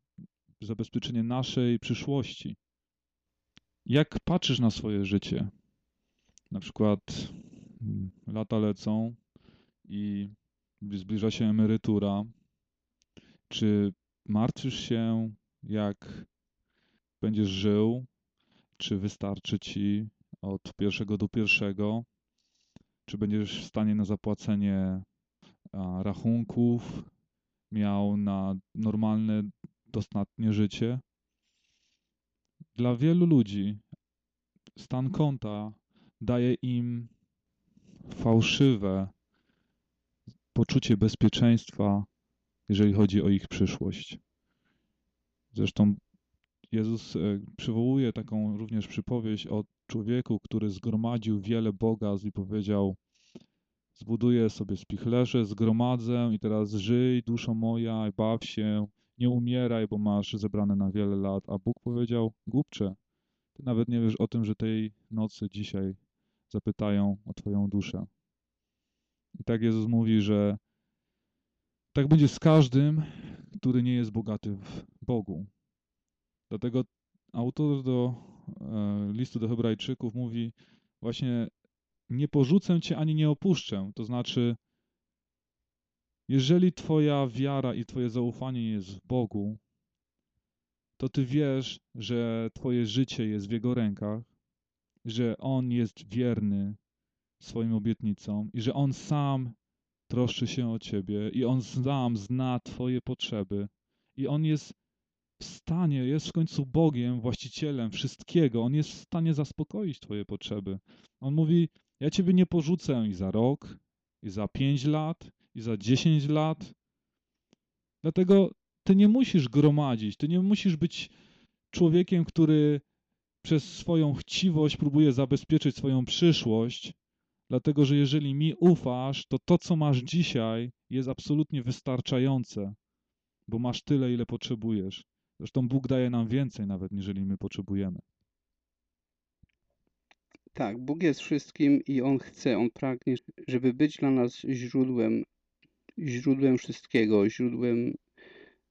zabezpieczenie naszej przyszłości. Jak patrzysz na swoje życie? Na przykład mm, lata lecą i zbliża się emerytura. Czy martwisz się, jak będziesz żył? Czy wystarczy ci od pierwszego do pierwszego? Czy będziesz w stanie na zapłacenie rachunków, miał na normalne, dostatnie życie? Dla wielu ludzi stan konta daje im fałszywe poczucie bezpieczeństwa, jeżeli chodzi o ich przyszłość. Zresztą Jezus e, przywołuje taką również przypowieść o człowieku, który zgromadził wiele bogactw i powiedział: Zbuduję sobie spichlerze, zgromadzę i teraz żyj, duszo moja, i baw się, nie umieraj, bo masz zebrane na wiele lat. A Bóg powiedział: Głupcze, ty nawet nie wiesz o tym, że tej nocy dzisiaj zapytają o Twoją duszę. I tak Jezus mówi, że tak będzie z każdym, który nie jest bogaty w Bogu. Dlatego autor do e, listu do Hebrajczyków mówi właśnie nie porzucę cię ani nie opuszczę. To znaczy, jeżeli twoja wiara i twoje zaufanie jest w Bogu, to ty wiesz, że twoje życie jest w Jego rękach, że On jest wierny swoim obietnicom i że On sam troszczy się o ciebie i On sam zna twoje potrzeby i On jest w stanie, jest w końcu Bogiem, właścicielem wszystkiego. On jest w stanie zaspokoić twoje potrzeby. On mówi, ja ciebie nie porzucę i za rok, i za pięć lat, i za dziesięć lat. Dlatego ty nie musisz gromadzić, ty nie musisz być człowiekiem, który przez swoją chciwość próbuje zabezpieczyć swoją przyszłość, dlatego że jeżeli mi ufasz, to to, co masz dzisiaj, jest absolutnie wystarczające, bo masz tyle, ile potrzebujesz. Zresztą Bóg daje nam więcej nawet, niżeli my potrzebujemy. Tak, Bóg jest wszystkim i On chce, On pragnie, żeby być dla nas źródłem, źródłem wszystkiego, źródłem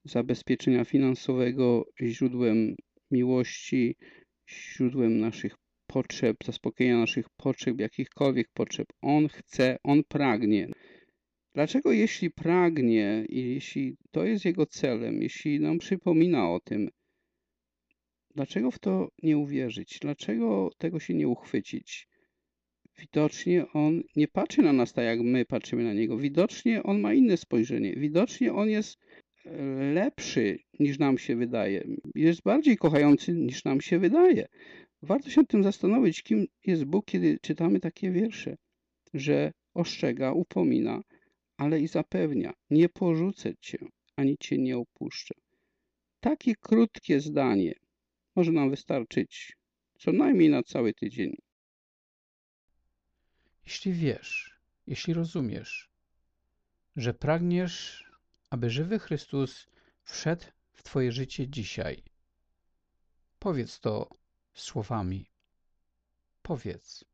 zabezpieczenia finansowego, źródłem miłości, źródłem naszych potrzeb, zaspokojenia naszych potrzeb, jakichkolwiek potrzeb. On chce, On pragnie. Dlaczego jeśli pragnie i jeśli to jest Jego celem, jeśli nam przypomina o tym, dlaczego w to nie uwierzyć? Dlaczego tego się nie uchwycić? Widocznie On nie patrzy na nas tak, jak my patrzymy na Niego. Widocznie On ma inne spojrzenie. Widocznie On jest e, lepszy niż nam się wydaje. Jest bardziej kochający niż nam się wydaje. Warto się tym zastanowić, kim jest Bóg, kiedy czytamy takie wiersze, że ostrzega, upomina, ale i zapewnia, nie porzucę Cię, ani Cię nie opuszczę. Takie krótkie zdanie może nam wystarczyć co najmniej na cały tydzień. Jeśli wiesz, jeśli rozumiesz, że pragniesz, aby żywy Chrystus wszedł w Twoje życie dzisiaj, powiedz to słowami. Powiedz.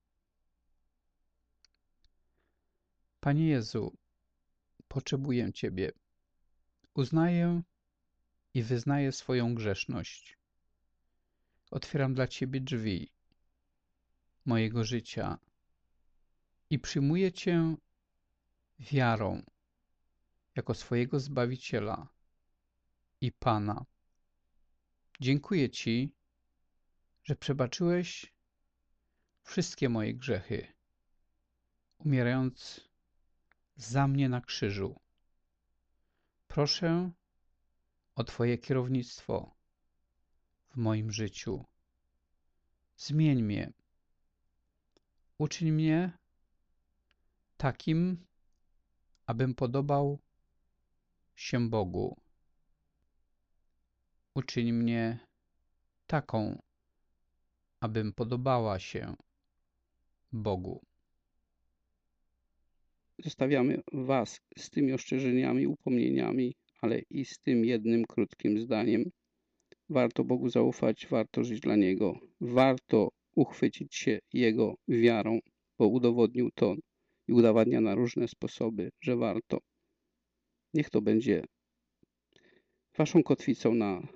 Panie Jezu, potrzebuję Ciebie. Uznaję i wyznaję swoją grzeszność. Otwieram dla Ciebie drzwi mojego życia i przyjmuję Cię wiarą jako swojego Zbawiciela i Pana. Dziękuję Ci, że przebaczyłeś wszystkie moje grzechy, umierając za mnie na krzyżu. Proszę o Twoje kierownictwo w moim życiu. Zmień mnie. Uczyń mnie takim, abym podobał się Bogu. Uczyń mnie taką, abym podobała się Bogu. Zostawiamy Was z tymi ostrzeżeniami, upomnieniami, ale i z tym jednym krótkim zdaniem. Warto Bogu zaufać, warto żyć dla Niego, warto uchwycić się Jego wiarą, bo udowodnił to i udowadnia na różne sposoby, że warto. Niech to będzie Waszą kotwicą na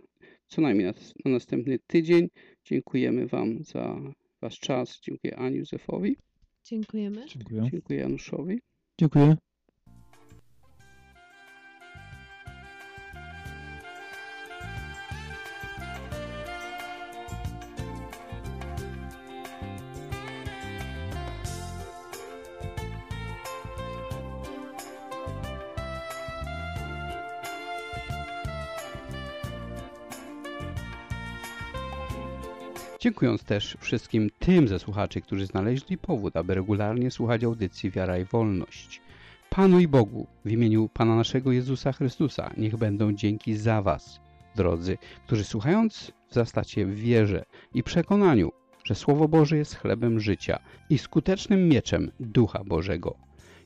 co najmniej na, na następny tydzień. Dziękujemy Wam za Wasz czas. Dziękuję Ani Józefowi. Dziękujemy. Dziękuję. Dziękuję Januszowi. Dziękuję. Dziękując też wszystkim tym ze słuchaczy, którzy znaleźli powód, aby regularnie słuchać audycji Wiara i Wolność. Panu i Bogu, w imieniu Pana naszego Jezusa Chrystusa, niech będą dzięki za Was, drodzy, którzy słuchając wzastacie w wierze i przekonaniu, że Słowo Boże jest chlebem życia i skutecznym mieczem Ducha Bożego.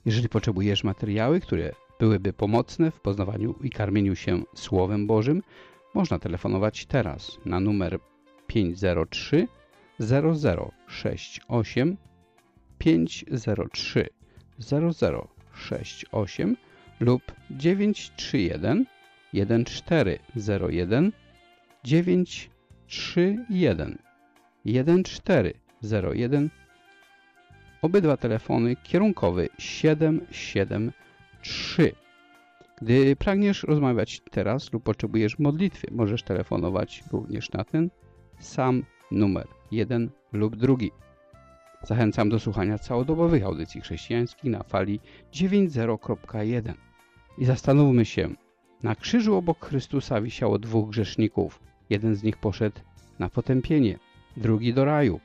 Jeżeli potrzebujesz materiały, które byłyby pomocne w poznawaniu i karmieniu się Słowem Bożym, można telefonować teraz na numer 503 0068 503 0068 lub 931 1401 931 1401 Obydwa telefony kierunkowy 773. Gdy pragniesz rozmawiać teraz lub potrzebujesz modlitwy, możesz telefonować również na ten sam numer, jeden lub drugi. Zachęcam do słuchania całodobowych audycji chrześcijańskich na fali 90.1. I zastanówmy się, na krzyżu obok Chrystusa wisiało dwóch grzeszników. Jeden z nich poszedł na potępienie, drugi do raju.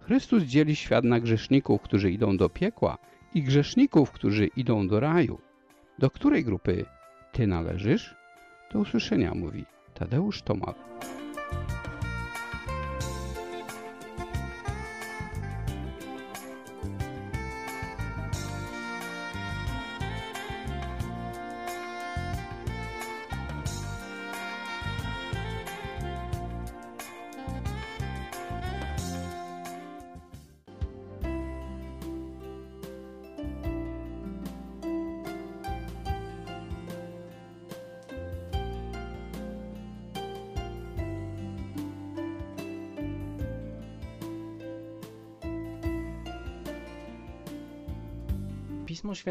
Chrystus dzieli świat na grzeszników, którzy idą do piekła i grzeszników, którzy idą do raju. Do której grupy ty należysz? Do usłyszenia, mówi Tadeusz Tomal.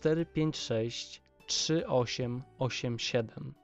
456 3887.